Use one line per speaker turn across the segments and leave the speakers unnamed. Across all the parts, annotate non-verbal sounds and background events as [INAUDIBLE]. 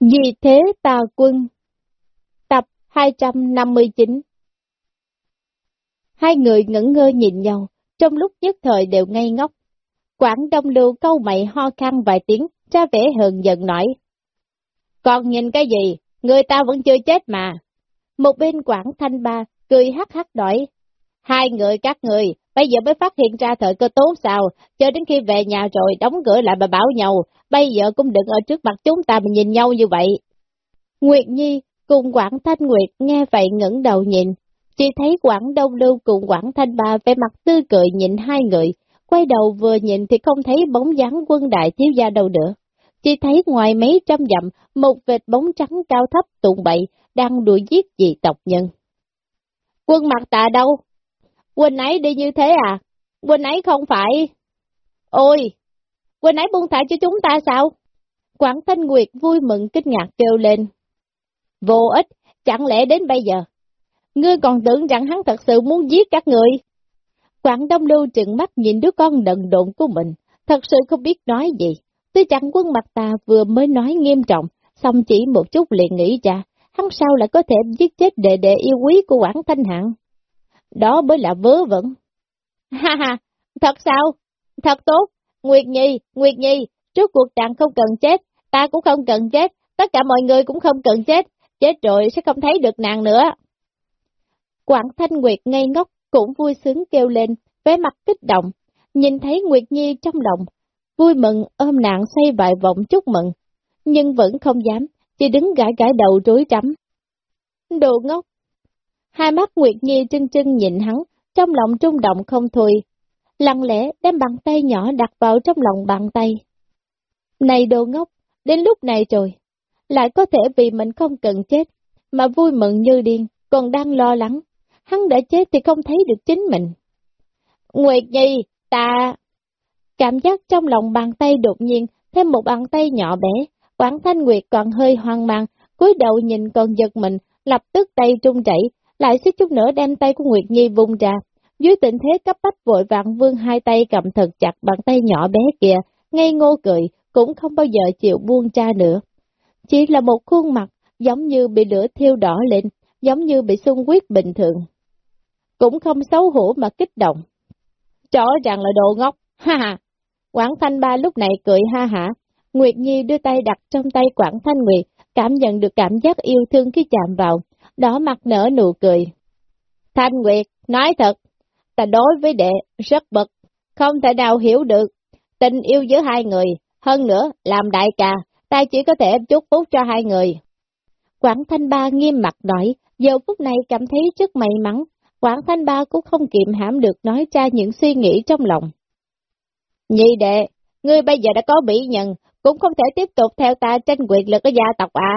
Vì thế tà quân Tập 259 Hai người ngẩn ngơ nhìn nhau, trong lúc nhất thời đều ngây ngốc. Quảng Đông Lưu câu mày ho khăn vài tiếng, ra vẻ hờn giận nói. Còn nhìn cái gì, người ta vẫn chưa chết mà. Một bên Quảng Thanh Ba cười hắc hắc nói. Hai người các người, bây giờ mới phát hiện ra thời cơ tốt sao, cho đến khi về nhà rồi đóng cửa lại mà bảo nhau, bây giờ cũng đừng ở trước mặt chúng ta mà nhìn nhau như vậy. Nguyệt Nhi cùng Quảng Thanh Nguyệt nghe vậy ngẩng đầu nhìn, chỉ thấy Quảng Đông Lưu cùng Quảng Thanh Ba vẻ mặt tươi cười nhìn hai người, quay đầu vừa nhìn thì không thấy bóng dáng quân đại thiếu gia đâu nữa. Chỉ thấy ngoài mấy trăm dặm, một vệt bóng trắng cao thấp tụng bậy, đang đuổi giết dị tộc nhân. Quân mặt tà đâu? Quỳnh ấy đi như thế à? Quỳnh ấy không phải... Ôi! Quỳnh ấy buông thả cho chúng ta sao? Quảng Thanh Nguyệt vui mừng kinh ngạc kêu lên. Vô ích, chẳng lẽ đến bây giờ? Ngươi còn tưởng rằng hắn thật sự muốn giết các người? Quảng Đông Lưu trừng mắt nhìn đứa con đần độn của mình, thật sự không biết nói gì. Tuy chẳng quân mặt ta vừa mới nói nghiêm trọng, xong chỉ một chút liền nghĩ ra, hắn sao lại có thể giết chết đệ đệ yêu quý của Quảng Thanh Hạng? Đó mới là vớ vẩn. Ha ha, thật sao? Thật tốt, Nguyệt Nhi, Nguyệt Nhi, trước cuộc đàn không cần chết, ta cũng không cần chết, tất cả mọi người cũng không cần chết, chết rồi sẽ không thấy được nàng nữa. Quảng Thanh Nguyệt ngây ngốc, cũng vui sướng kêu lên, vẻ mặt kích động, nhìn thấy Nguyệt Nhi trong lòng, vui mừng ôm nàng xoay vài vòng chúc mừng, nhưng vẫn không dám, chỉ đứng gãi gãi đầu rối rắm. Đồ ngốc! Hai mắt Nguyệt Nhi trưng trưng nhìn hắn, trong lòng trung động không thôi, lặng lẽ đem bàn tay nhỏ đặt vào trong lòng bàn tay. Này đồ ngốc, đến lúc này rồi, lại có thể vì mình không cần chết, mà vui mừng như điên, còn đang lo lắng, hắn đã chết thì không thấy được chính mình. Nguyệt Nhi, ta... Cảm giác trong lòng bàn tay đột nhiên, thêm một bàn tay nhỏ bé, Quảng Thanh Nguyệt còn hơi hoang mang, cúi đầu nhìn còn giật mình, lập tức tay trung chảy, lại xích chút nữa đem tay của Nguyệt Nhi vung ra. Dưới tình thế cấp bách vội vàng vương hai tay cầm thật chặt bàn tay nhỏ bé kia, ngây ngô cười, cũng không bao giờ chịu buông ra nữa. Chỉ là một khuôn mặt, giống như bị lửa thiêu đỏ lên, giống như bị xung quyết bình thường. Cũng không xấu hổ mà kích động. Rõ ràng là đồ ngốc, ha ha. Quảng Thanh Ba lúc này cười ha hả. Nguyệt Nhi đưa tay đặt trong tay Quảng Thanh Nguyệt, cảm nhận được cảm giác yêu thương khi chạm vào, đỏ mặt nở nụ cười. Thanh Nguyệt, nói thật, ta đối với đệ rất bực, không thể nào hiểu được tình yêu giữa hai người, hơn nữa, làm đại ca, ta chỉ có thể chúc phúc cho hai người. Quảng Thanh Ba nghiêm mặt nói, giờ phút này cảm thấy rất may mắn, Quảng Thanh Ba cũng không kiềm hãm được nói ra những suy nghĩ trong lòng. Nhị đệ, ngươi bây giờ đã có bị nhận, cũng không thể tiếp tục theo ta tranh quyền lực ở gia tộc à.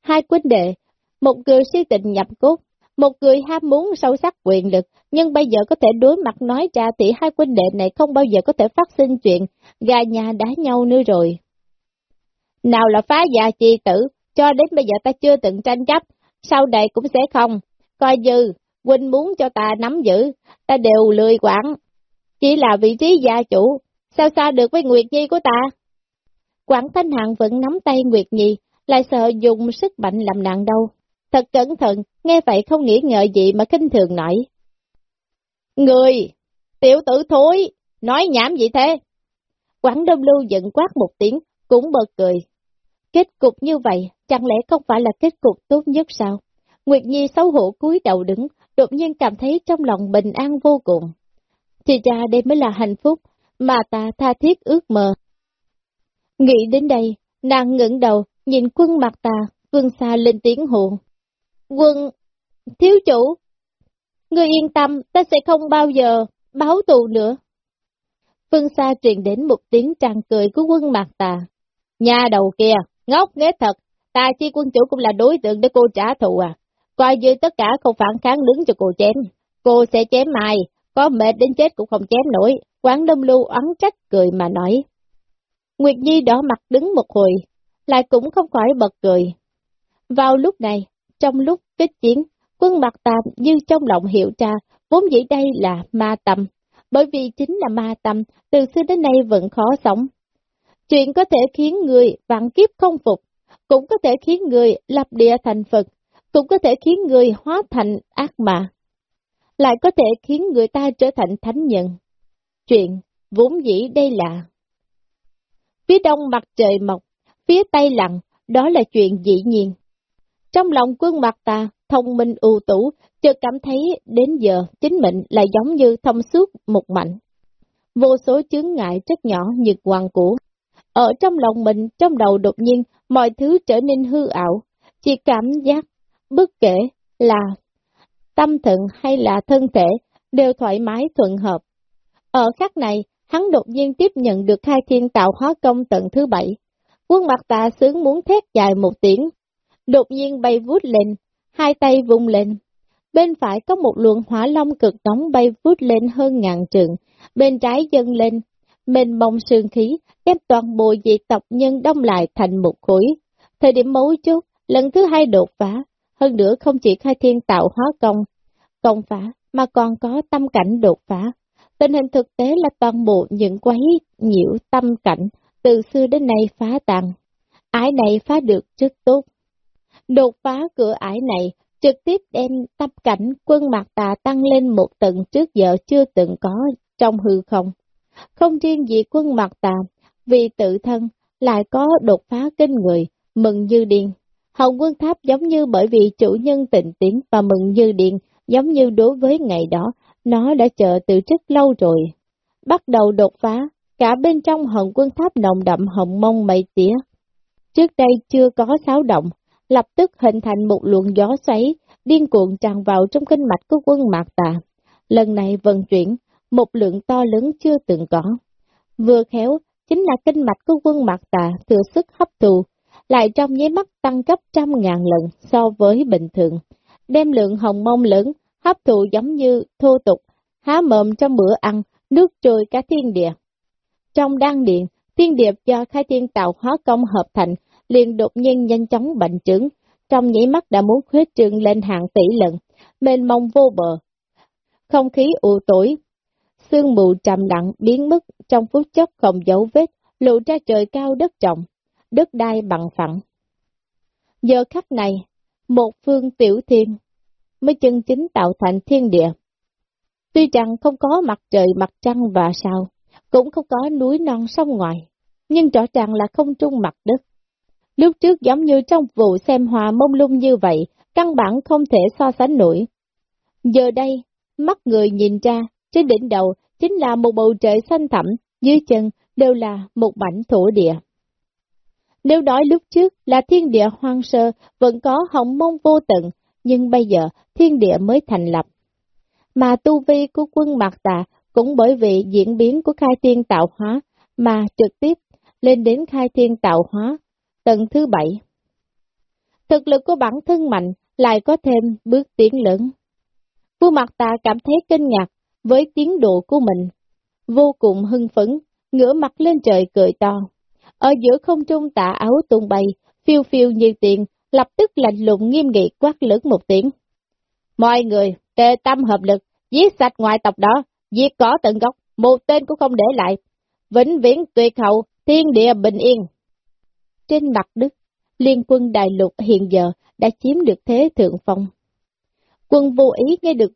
Hai quân đệ, một người si tình nhập cốt, một người ham muốn sâu sắc quyền lực, nhưng bây giờ có thể đối mặt nói ra thì hai quân đệ này không bao giờ có thể phát sinh chuyện gà nhà đá nhau nữa rồi. Nào là phá gia chi tử, cho đến bây giờ ta chưa từng tranh chấp, sau đây cũng sẽ không, coi như huynh muốn cho ta nắm giữ, ta đều lười quản. Chỉ là vị trí gia chủ, sao xa được với Nguyệt Nhi của ta? Quảng Thanh Hạng vẫn nắm tay Nguyệt Nhi, lại sợ dùng sức mạnh làm nặng đâu. Thật cẩn thận, nghe vậy không nghĩ ngợi gì mà kinh thường nói. Người, tiểu tử thối, nói nhảm gì thế? Quảng Đông Lưu giận quát một tiếng, cũng bật cười. Kết cục như vậy, chẳng lẽ không phải là kết cục tốt nhất sao? Nguyệt Nhi xấu hổ cúi đầu đứng, đột nhiên cảm thấy trong lòng bình an vô cùng. Thì ra đây mới là hạnh phúc mà ta tha thiết ước mơ. Nghĩ đến đây, nàng ngẩng đầu, nhìn quân mặt ta, vương xa lên tiếng hồn. Quân, thiếu chủ, người yên tâm, ta sẽ không bao giờ báo tù nữa. Phương xa truyền đến một tiếng tràn cười của quân mặt tà. Nhà đầu kia, ngốc nghếch thật, ta chi quân chủ cũng là đối tượng để cô trả thù à. Coi như tất cả không phản kháng đứng cho cô chém. Cô sẽ chém mày có mệt đến chết cũng không chém nổi. Quán Đông Lưu ấn trách cười mà nói. Nguyệt Nhi đỏ mặt đứng một hồi, lại cũng không khỏi bật cười. Vào lúc này, trong lúc kết chiến, quân mặt tạm như trong lòng hiểu ra, vốn dĩ đây là ma tâm, bởi vì chính là ma tâm, từ xưa đến nay vẫn khó sống. Chuyện có thể khiến người vạn kiếp không phục, cũng có thể khiến người lập địa thành Phật, cũng có thể khiến người hóa thành ác mà, lại có thể khiến người ta trở thành thánh nhân. Chuyện vốn dĩ đây là Phía đông mặt trời mọc, phía tây lặng, đó là chuyện dĩ nhiên. Trong lòng quân mặt ta, thông minh ưu tú, chợt cảm thấy đến giờ chính mình lại giống như thông suốt một mạnh. Vô số chướng ngại rất nhỏ như hoàng cũ. Ở trong lòng mình, trong đầu đột nhiên, mọi thứ trở nên hư ảo, chỉ cảm giác, bất kể là tâm thần hay là thân thể, đều thoải mái thuận hợp. Ở khắc này, hắn đột nhiên tiếp nhận được khai thiên tạo hóa công tận thứ bảy. Quân mặt tà sướng muốn thét dài một tiếng, đột nhiên bay vút lên, hai tay vung lên. Bên phải có một luồng hỏa long cực nóng bay vút lên hơn ngàn trượng, bên trái dâng lên, mênh mông sương khí, đem toàn bộ dị tộc nhân đông lại thành một khối. Thời điểm mấu chốt, lần thứ hai đột phá, hơn nữa không chỉ khai thiên tạo hóa công, công phá, mà còn có tâm cảnh đột phá. Tình hình thực tế là toàn bộ những quấy nhiễu tâm cảnh, từ xưa đến nay phá tàn. Ái này phá được rất tốt. Đột phá cửa ải này, trực tiếp đem tập cảnh quân mạc tà tăng lên một tầng trước giờ chưa từng có trong hư không. Không riêng gì quân mạc tà, vì tự thân lại có đột phá kinh người, mừng như điên. Hồng quân tháp giống như bởi vì chủ nhân tình tiến và mừng như điên, giống như đối với ngày đó, nó đã chờ từ rất lâu rồi. Bắt đầu đột phá, cả bên trong hồng quân tháp nồng đậm hồng mông mây tía. Trước đây chưa có xáo động, lập tức hình thành một luồng gió xoáy, điên cuộn tràn vào trong kinh mạch của quân mạc tà. Lần này vận chuyển, một lượng to lớn chưa từng có. Vừa khéo, chính là kinh mạch của quân mạc tà thừa sức hấp thụ, lại trong nháy mắt tăng gấp trăm ngàn lần so với bình thường. Đem lượng hồng mông lớn, hấp thụ giống như thô tục, há mồm trong bữa ăn, nước trôi cả thiên địa. Trong đan điện, thiên điệp do khai thiên tạo hóa công hợp thành, liền đột nhiên nhanh chóng bệnh trứng, trong nhảy mắt đã muốn khuyết trương lên hàng tỷ lần, mênh mông vô bờ. Không khí u tối, sương mù trầm lặng biến mất trong phút chốc không dấu vết, lộ ra trời cao đất trọng, đất đai bằng phẳng. Giờ khắc này, một phương tiểu thiên mới chân chính tạo thành thiên địa. Tuy rằng không có mặt trời, mặt trăng và sao, cũng không có núi non sông ngoài, nhưng rõ ràng là không trung mặt đất. Lúc trước giống như trong vụ xem hòa mông lung như vậy, căn bản không thể so sánh nổi. Giờ đây, mắt người nhìn ra, trên đỉnh đầu chính là một bầu trời xanh thẳm, dưới chân đều là một mảnh thổ địa. Nếu nói lúc trước là thiên địa hoang sơ, vẫn có hồng mông vô tận, nhưng bây giờ thiên địa mới thành lập. Mà tu vi của quân Mạc Tà cũng bởi vì diễn biến của khai thiên tạo hóa mà trực tiếp lên đến khai thiên tạo hóa tầng thứ bảy. Thực lực của bản thân mạnh lại có thêm bước tiến lớn. Vua mặt ta cảm thấy kinh ngạc với tiến độ của mình, vô cùng hưng phấn, ngửa mặt lên trời cười to. Ở giữa không trung tạ áo tung bay, phiêu phiêu như tiền, lập tức lạnh lùng nghiêm nghị quát lớn một tiếng. Mọi người, tề tâm hợp lực, giết sạch ngoại tộc đó, giết có tận gốc, một tên cũng không để lại. Vĩnh viễn tuyệt hậu, thiên địa bình yên. Trên mặt đất, liên quân đại lục hiện giờ đã chiếm được thế thượng phong. Quân vô ý nghe được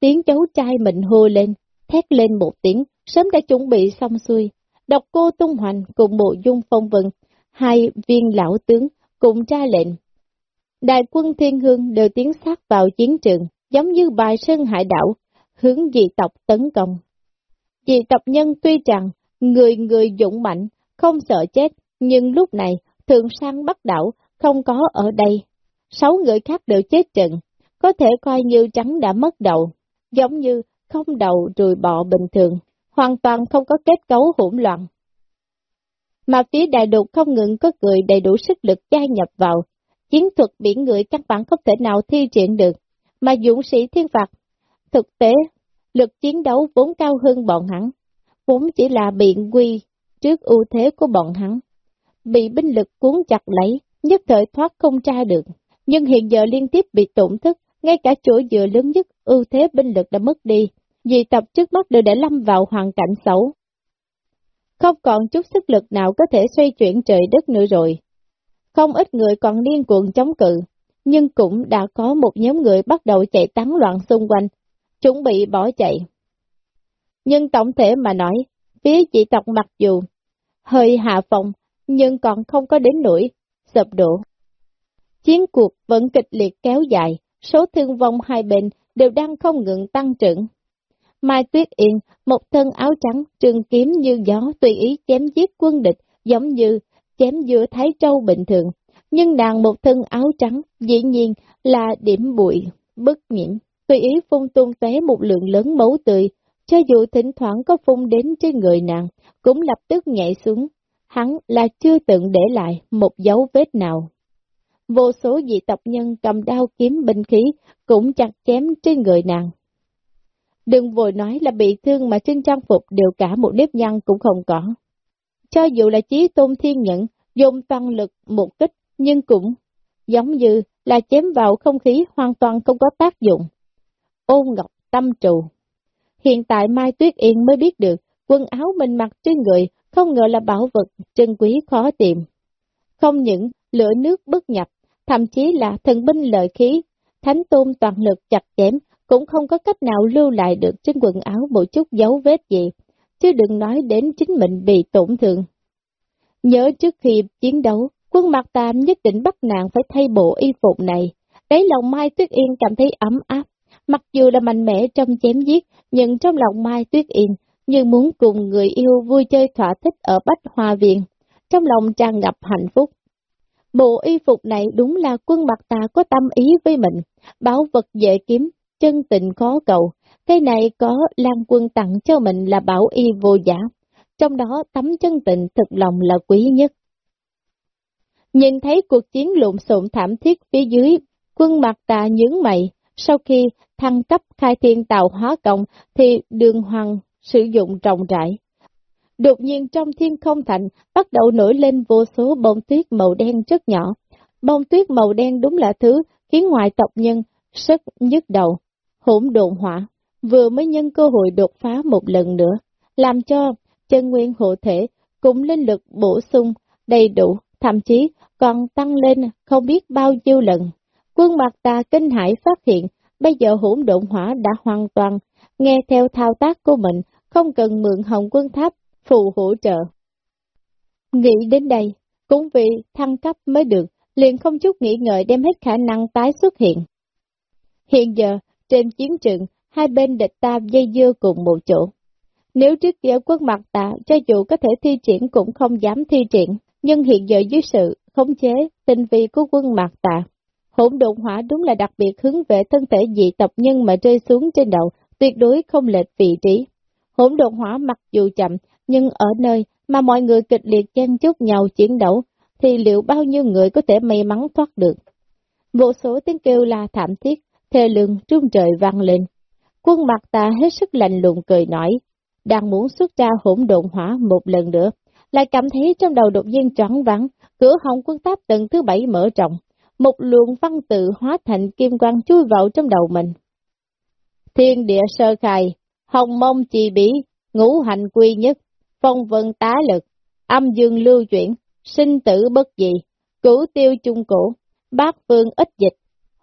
tiếng cháu trai mình hô lên, thét lên một tiếng, sớm đã chuẩn bị xong xuôi. Độc cô tung hoành cùng bộ dung phong vân, hai viên lão tướng cùng tra lệnh. Đại quân thiên hương đều tiến sát vào chiến trường, giống như bài sơn hải đảo, hướng dị tộc tấn công. Dị tộc nhân tuy rằng người người dũng mạnh, không sợ chết, nhưng lúc này thường sang bắt đảo, không có ở đây. Sáu người khác đều chết trận, có thể coi như trắng đã mất đầu, giống như không đầu rồi bọ bình thường, hoàn toàn không có kết cấu hỗn loạn. Mà phía đại đục không ngừng có người đầy đủ sức lực gia nhập vào, chiến thuật biển người căn bản không thể nào thi triển được, mà dũng sĩ thiên phạt. Thực tế, lực chiến đấu vốn cao hơn bọn hắn, vốn chỉ là biện quy trước ưu thế của bọn hắn. Bị binh lực cuốn chặt lấy, nhất thời thoát không tra được, nhưng hiện giờ liên tiếp bị tổn thất, ngay cả chỗ dựa lớn nhất ưu thế binh lực đã mất đi, vì tập trước mắt đều đã lâm vào hoàn cảnh xấu. Không còn chút sức lực nào có thể xoay chuyển trời đất nữa rồi. không ít người còn liên cuồng chống cự, nhưng cũng đã có một nhóm người bắt đầu chạy tán loạn xung quanh, chuẩn bị bỏ chạy. Nhưng tổng thể mà nói, phía chỉ tộc mặc dù hơi hạ phòng, nhưng còn không có đến nỗi sập đổ. Chiến cuộc vẫn kịch liệt kéo dài, số thương vong hai bên đều đang không ngừng tăng trưởng. Mai Tuyết Yên, một thân áo trắng, trường kiếm như gió tùy ý chém giết quân địch, giống như chém giữa thái trâu bình thường. Nhưng nàng một thân áo trắng, dĩ nhiên là điểm bụi, bất nhiễm, tùy ý phun tung tóe một lượng lớn máu tươi, cho dù thỉnh thoảng có phun đến trên người nàng, cũng lập tức nhảy xuống. Hắn là chưa từng để lại một dấu vết nào. Vô số dị tộc nhân cầm đao kiếm binh khí cũng chặt chém trên người nàng. Đừng vội nói là bị thương mà trên trang phục đều cả một nếp nhăn cũng không có. Cho dù là chí tôn thiên nhẫn, dùng toàn lực một kích, nhưng cũng giống như là chém vào không khí hoàn toàn không có tác dụng. Ôn ngọc tâm trụ. Hiện tại Mai Tuyết Yên mới biết được, quần áo mình mặc trên người không ngờ là bảo vật trân quý khó tìm. Không những lửa nước bất nhập, thậm chí là thần binh lợi khí, thánh tôn toàn lực chặt chém, cũng không có cách nào lưu lại được trên quần áo một chút dấu vết gì, chứ đừng nói đến chính mình bị tổn thương. Nhớ trước khi chiến đấu, quân mặt tam nhất định bắt nạn phải thay bộ y phục này, đấy lòng Mai Tuyết Yên cảm thấy ấm áp, mặc dù là mạnh mẽ trong chém giết, nhưng trong lòng Mai Tuyết Yên như muốn cùng người yêu vui chơi thỏa thích ở Bách Hoa Viện, trong lòng tràn ngập hạnh phúc. Bộ y phục này đúng là quân mặt ta có tâm ý với mình, bảo vật dễ kiếm, chân tình khó cầu, cái này có Lan Quân tặng cho mình là bảo y vô giả, trong đó tấm chân tình thực lòng là quý nhất. Nhìn thấy cuộc chiến lộn xộn thảm thiết phía dưới, quân mặt tà nhướng mày, sau khi thăng cấp khai thiên tàu hóa cộng thì đường hoàng sử dụng rộng rãi. Đột nhiên trong thiên không thành bắt đầu nổi lên vô số bông tuyết màu đen rất nhỏ. Bông tuyết màu đen đúng là thứ khiến ngoại tộc nhân rất nhức đầu. Hỗn độn hỏa vừa mới nhân cơ hội đột phá một lần nữa, làm cho chân nguyên hộ thể cùng linh lực bổ sung đầy đủ, thậm chí còn tăng lên không biết bao nhiêu lần. Quân mặt ta kinh hải phát hiện, bây giờ hỗn độn hỏa đã hoàn toàn nghe theo thao tác của mình, không cần mượn hồng quân tháp phụ hỗ trợ. Nghĩ đến đây, cũng vì thăng cấp mới được, liền không chút nghĩ ngợi đem hết khả năng tái xuất hiện. Hiện giờ, trên chiến trường, hai bên địch ta dây dưa cùng một chỗ. Nếu trước kia quân mặt ta cho dù có thể thi triển cũng không dám thi triển, nhưng hiện giờ dưới sự khống chế, tinh vi của quân mặt ta, hỗn độn hỏa đúng là đặc biệt hướng về thân thể dị tộc nhân mà rơi xuống trên đầu, tuyệt đối không lệch vị trí. Hỗn độn hỏa mặc dù chậm, nhưng ở nơi mà mọi người kịch liệt chen chúc nhau chiến đấu, thì liệu bao nhiêu người có thể may mắn thoát được? Vô số tiếng kêu la thảm thiết, thê lương trung trời vang lên. Quân mặt ta hết sức lạnh lùng cười nói, đang muốn xuất ra hỗn độn hỏa một lần nữa, lại cảm thấy trong đầu đột nhiên choáng vắng, cửa hồng quân táp tầng thứ bảy mở rộng, một luồng văn tự hóa thành kim quang chui vào trong đầu mình. Thiên địa sơ khai, hồng mông trì bí, ngũ hành quy nhất, phong vân tá lực, âm dương lưu chuyển, sinh tử bất dị, cửu tiêu trung cổ, bát phương ít dịch,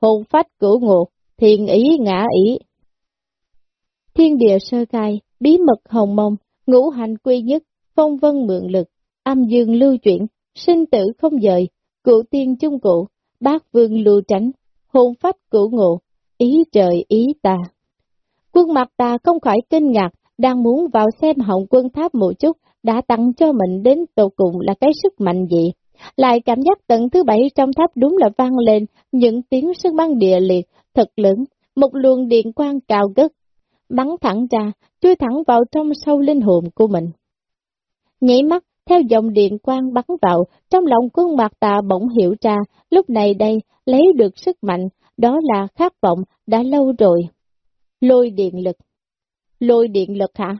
hồn phách cửu ngộ, thiền ý ngã ý. Thiên địa sơ khai, bí mật hồng mông, ngũ hành quy nhất, phong vân mượn lực, âm dương lưu chuyển, sinh tử không dời, cửu tiên trung cổ, bát vương lưu tránh, hồn phách cửu ngộ, ý trời ý ta. Quân mặt ta không khỏi kinh ngạc, đang muốn vào xem hồng quân tháp một chút, đã tặng cho mình đến tổ cùng là cái sức mạnh gì. Lại cảm giác tận thứ bảy trong tháp đúng là vang lên những tiếng sức băng địa liệt thật lớn, một luồng điện quang cao gất, bắn thẳng ra, chui thẳng vào trong sâu linh hồn của mình. Nhảy mắt, theo dòng điện quang bắn vào, trong lòng quân mặt tà bỗng hiểu ra, lúc này đây, lấy được sức mạnh, đó là khát vọng, đã lâu rồi. Lôi điện lực. Lôi điện lực hả?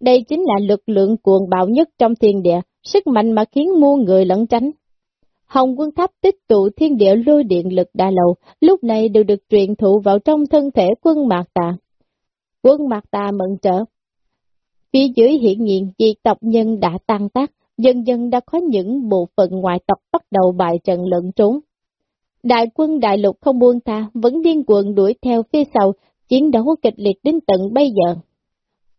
Đây chính là lực lượng cuồng bạo nhất trong thiên địa, sức mạnh mà khiến muôn người lẫn tránh. Hồng quân tháp tích tụ thiên địa lôi điện lực đa lâu, lúc này đều được truyền thụ vào trong thân thể quân mạc tà. Quân mạc tà mận trở. Phía dưới hiển nhiên, dị tộc nhân đã tăng tác, dần dần đã có những bộ phận ngoại tộc bắt đầu bài trận lẫn trốn. Đại quân đại lục không buông tha, vẫn điên cuồng đuổi theo phía sau, chiến đấu kịch liệt đến tận bây giờ.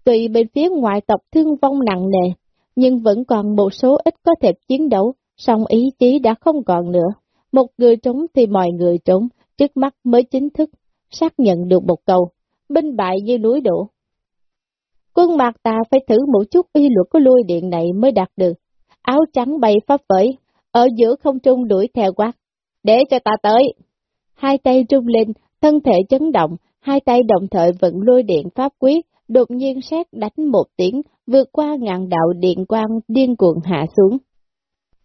Tuy bên phía ngoại tộc thương vong nặng nề, nhưng vẫn còn một số ít có thể chiến đấu, song ý chí đã không còn nữa. Một người trốn thì mọi người trốn, trước mắt mới chính thức xác nhận được một câu, binh bại như núi đổ. Quân mạc ta phải thử một chút uy luật của lôi điện này mới đạt được. Áo trắng bay pháp vẫy, ở giữa không trung đuổi theo quát. Để cho ta tới. Hai tay trung lên, thân thể chấn động, hai tay đồng thời vận lôi điện pháp quyết, đột nhiên xét đánh một tiếng, vượt qua ngàn đạo điện quang điên cuồng hạ xuống.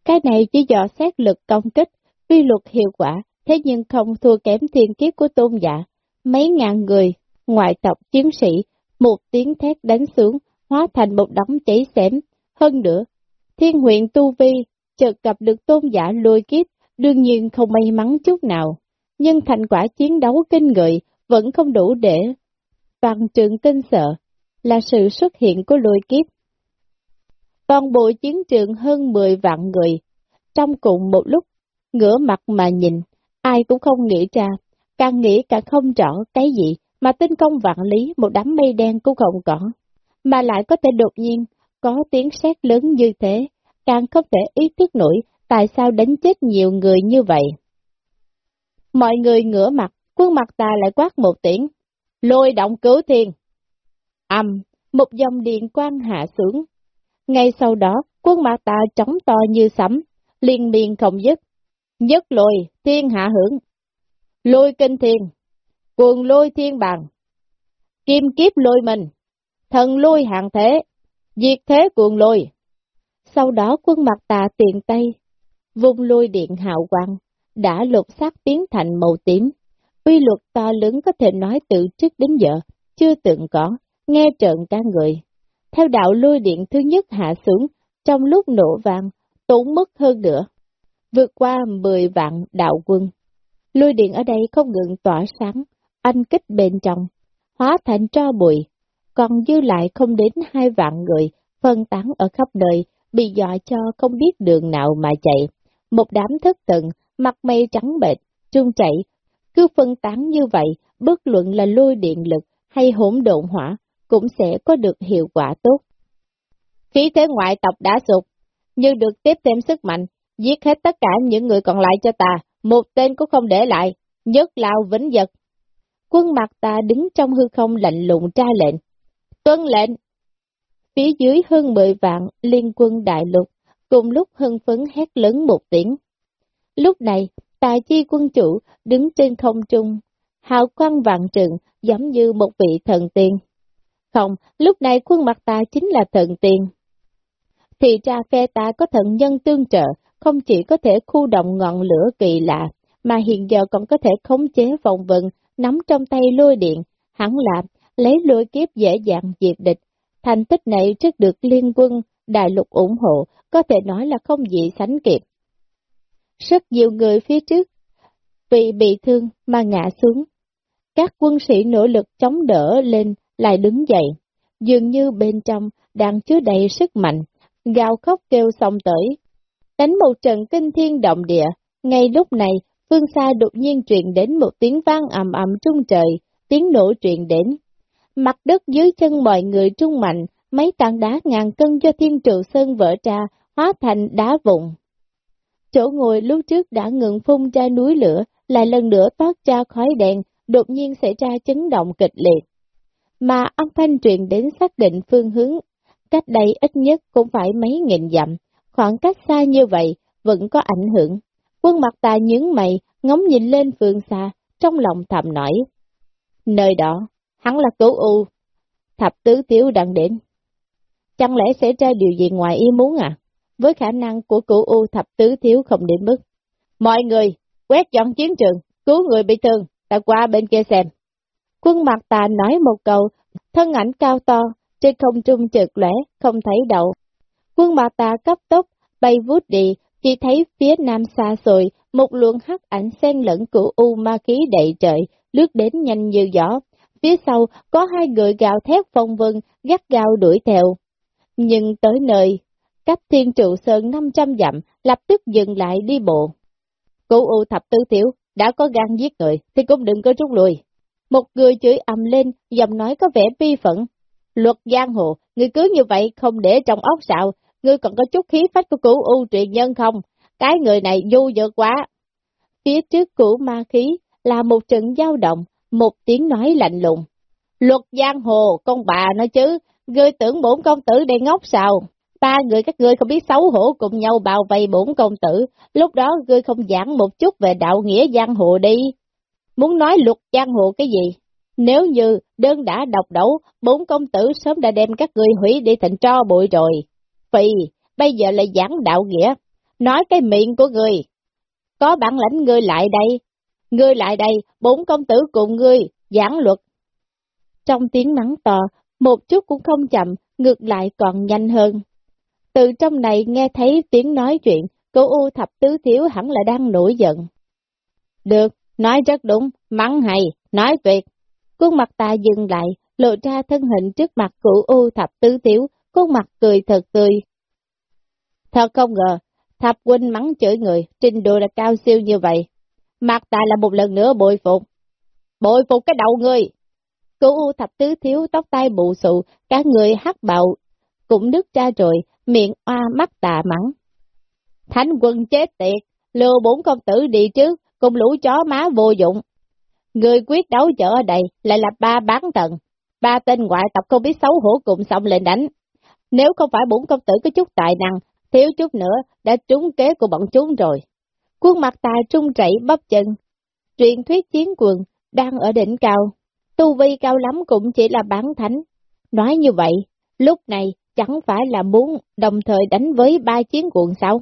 Cái này chỉ do xét lực công kích, quy luật hiệu quả, thế nhưng không thua kém thiên kiếp của tôn giả. Mấy ngàn người, ngoại tộc chiến sĩ, một tiếng thét đánh xuống, hóa thành một đống cháy xém. Hơn nữa, thiên huyện Tu Vi chợt gặp được tôn giả lôi kiếp, đương nhiên không may mắn chút nào. Nhưng thành quả chiến đấu kinh người vẫn không đủ để bằng trường kinh sợ, là sự xuất hiện của lôi kiếp. Toàn bộ chiến trường hơn 10 vạn người, trong cùng một lúc, ngửa mặt mà nhìn, ai cũng không nghĩ ra, càng nghĩ càng không rõ cái gì mà tinh công vạn lý một đám mây đen cũng không có, mà lại có thể đột nhiên có tiếng sét lớn như thế, càng không thể ý thức nổi tại sao đánh chết nhiều người như vậy. Mọi người ngửa mặt, quân mặt ta lại quát một tiếng, lôi động cứu thiên. Âm, một dòng điện quang hạ xuống. Ngay sau đó, quân mặt ta trống to như sấm, liên miên không dứt. Nhất lôi, thiên hạ hưởng. Lôi kinh thiên, cuồng lôi thiên bằng. Kim kiếp lôi mình, thần lôi hạng thế, diệt thế cuồng lôi. Sau đó quân mặt tà tiền tay, vùng lôi điện hạo quang, đã lột xác biến thành màu tím quy luật to lớn có thể nói từ trước đến giờ, chưa từng có, nghe trợn cả người. Theo đạo lôi điện thứ nhất hạ xuống, trong lúc nổ vang, tốn mất hơn nữa. Vượt qua 10 vạn đạo quân. Lôi điện ở đây không ngừng tỏa sáng, anh kích bên trong, hóa thành tro bụi, còn dư lại không đến hai vạn người, phân tán ở khắp nơi, bị dọa cho không biết đường nào mà chạy. Một đám thất tận, mặt mây trắng bệch, trung chạy, cứ phân tán như vậy, bất luận là lôi điện lực hay hỗn độn hỏa, cũng sẽ có được hiệu quả tốt. Khí thế ngoại tộc đã sụp, nhưng được tiếp thêm sức mạnh, giết hết tất cả những người còn lại cho ta, một tên cũng không để lại, nhất lao vĩnh giật, Quân mặt ta đứng trong hư không lạnh lùng tra lệnh. Tuân lệnh! Phía dưới hơn 10 vạn liên quân đại lục, cùng lúc hưng phấn hét lớn một tiếng. Lúc này, tài chi quân chủ đứng trên không trung, hào quang vạn trượng giống như một vị thần tiên. Không, lúc này khuôn mặt ta chính là thần tiên. Thì ra phe ta có thần nhân tương trợ, không chỉ có thể khu động ngọn lửa kỳ lạ, mà hiện giờ còn có thể khống chế vòng vận, nắm trong tay lôi điện, hẳn là lấy lôi kiếp dễ dàng diệt địch. Thành tích này rất được liên quân, đại lục ủng hộ, có thể nói là không gì sánh kịp. Rất nhiều người phía trước, vì bị thương mà ngã xuống. Các quân sĩ nỗ lực chống đỡ lên, lại đứng dậy, dường như bên trong đang chứa đầy sức mạnh, gào khóc kêu xong tới. Đánh một trận kinh thiên động địa, ngay lúc này, phương xa đột nhiên truyền đến một tiếng vang ầm ầm trung trời, tiếng nổ truyền đến. Mặt đất dưới chân mọi người trung mạnh, mấy tảng đá ngàn cân do thiên trụ sơn vỡ ra, hóa thành đá vụn. Chỗ ngồi lúc trước đã ngừng phun ra núi lửa, lại lần nữa toát ra khói đèn, đột nhiên xảy ra chấn động kịch liệt. Mà âm thanh truyền đến xác định phương hướng, cách đây ít nhất cũng phải mấy nghìn dặm, khoảng cách xa như vậy vẫn có ảnh hưởng. Quân mặt ta nhướng mày, ngóng nhìn lên phương xa, trong lòng thầm nói. Nơi đó, hắn là cứu u, thập tứ tiếu đang đến. Chẳng lẽ sẽ ra điều gì ngoài ý muốn à? Với khả năng của cửu u thập tứ thiếu không đến mức. Mọi người, quét dọn chiến trường, cứu người bị thương, ta qua bên kia xem. Quân mặt tà nói một câu, thân ảnh cao to, trên không trung chợt lẻ, không thấy đậu. Quân mặt tà cấp tốc, bay vút đi, chỉ thấy phía nam xa xôi, một luồng hắc ảnh xen lẫn cửu u ma khí đầy trời, lướt đến nhanh như gió. Phía sau có hai người gào thét phong vân, gắt gao đuổi theo. Nhưng tới nơi, cách thiên trụ sơn 500 dặm, lập tức dừng lại đi bộ. Cụ U thập tư tiểu, đã có gan giết người, thì cũng đừng có rút lui. Một người chửi ầm lên, giọng nói có vẻ bi phẫn. Luật giang hồ, người cứ như vậy không để trong óc xạo, ngươi còn có chút khí phách của cửu U truyền nhân không? Cái người này du dở quá. Phía trước cửu ma khí là một trận giao động, một tiếng nói lạnh lùng. Luật giang hồ, con bà nói chứ, ngươi tưởng bổn công tử để ngốc sao? Ba người các ngươi không biết xấu hổ cùng nhau bao vây bổn công tử, lúc đó ngươi không giảng một chút về đạo nghĩa giang hồ đi. Muốn nói luật giang hồ cái gì? Nếu như đơn đã độc đấu, bốn công tử sớm đã đem các ngươi hủy đi thành tro bụi rồi. Vì, bây giờ lại giảng đạo nghĩa, nói cái miệng của ngươi. Có bản lãnh ngươi lại đây, ngươi lại đây, bốn công tử cùng ngươi, giảng luật. Trong tiếng mắng to, một chút cũng không chậm, ngược lại còn nhanh hơn. Từ trong này nghe thấy tiếng nói chuyện, cô U thập tứ thiếu hẳn là đang nổi giận. Được, nói rất đúng, mắng hay, nói tuyệt. Khuôn mặt ta dừng lại, lộ ra thân hình trước mặt cụ U thập tứ thiếu, khuôn mặt cười thật tươi. Thật không ngờ, thập huynh mắng chửi người, trình độ là cao siêu như vậy. Mặt ta là một lần nữa bội phục. Bội phục cái đầu ngươi! Cụ U thập tứ thiếu tóc tai bụ sụ, cả người hắc bạo, cũng đứt ra rồi, miệng oa mắt tà mắng. Thánh quân chết tiệt, lừa bốn công tử đi trước, cùng lũ chó má vô dụng. Người quyết đấu chở ở đây lại là ba bán thần ba tên ngoại tộc không biết xấu hổ cùng xong lên đánh. Nếu không phải bốn công tử có chút tài năng, thiếu chút nữa đã trúng kế của bọn chúng rồi. Quân mặt tài trung chảy bắp chân, truyền thuyết chiến quần đang ở đỉnh cao, tu vi cao lắm cũng chỉ là bán thánh. Nói như vậy, lúc này chẳng phải là muốn đồng thời đánh với ba chiến quần sao?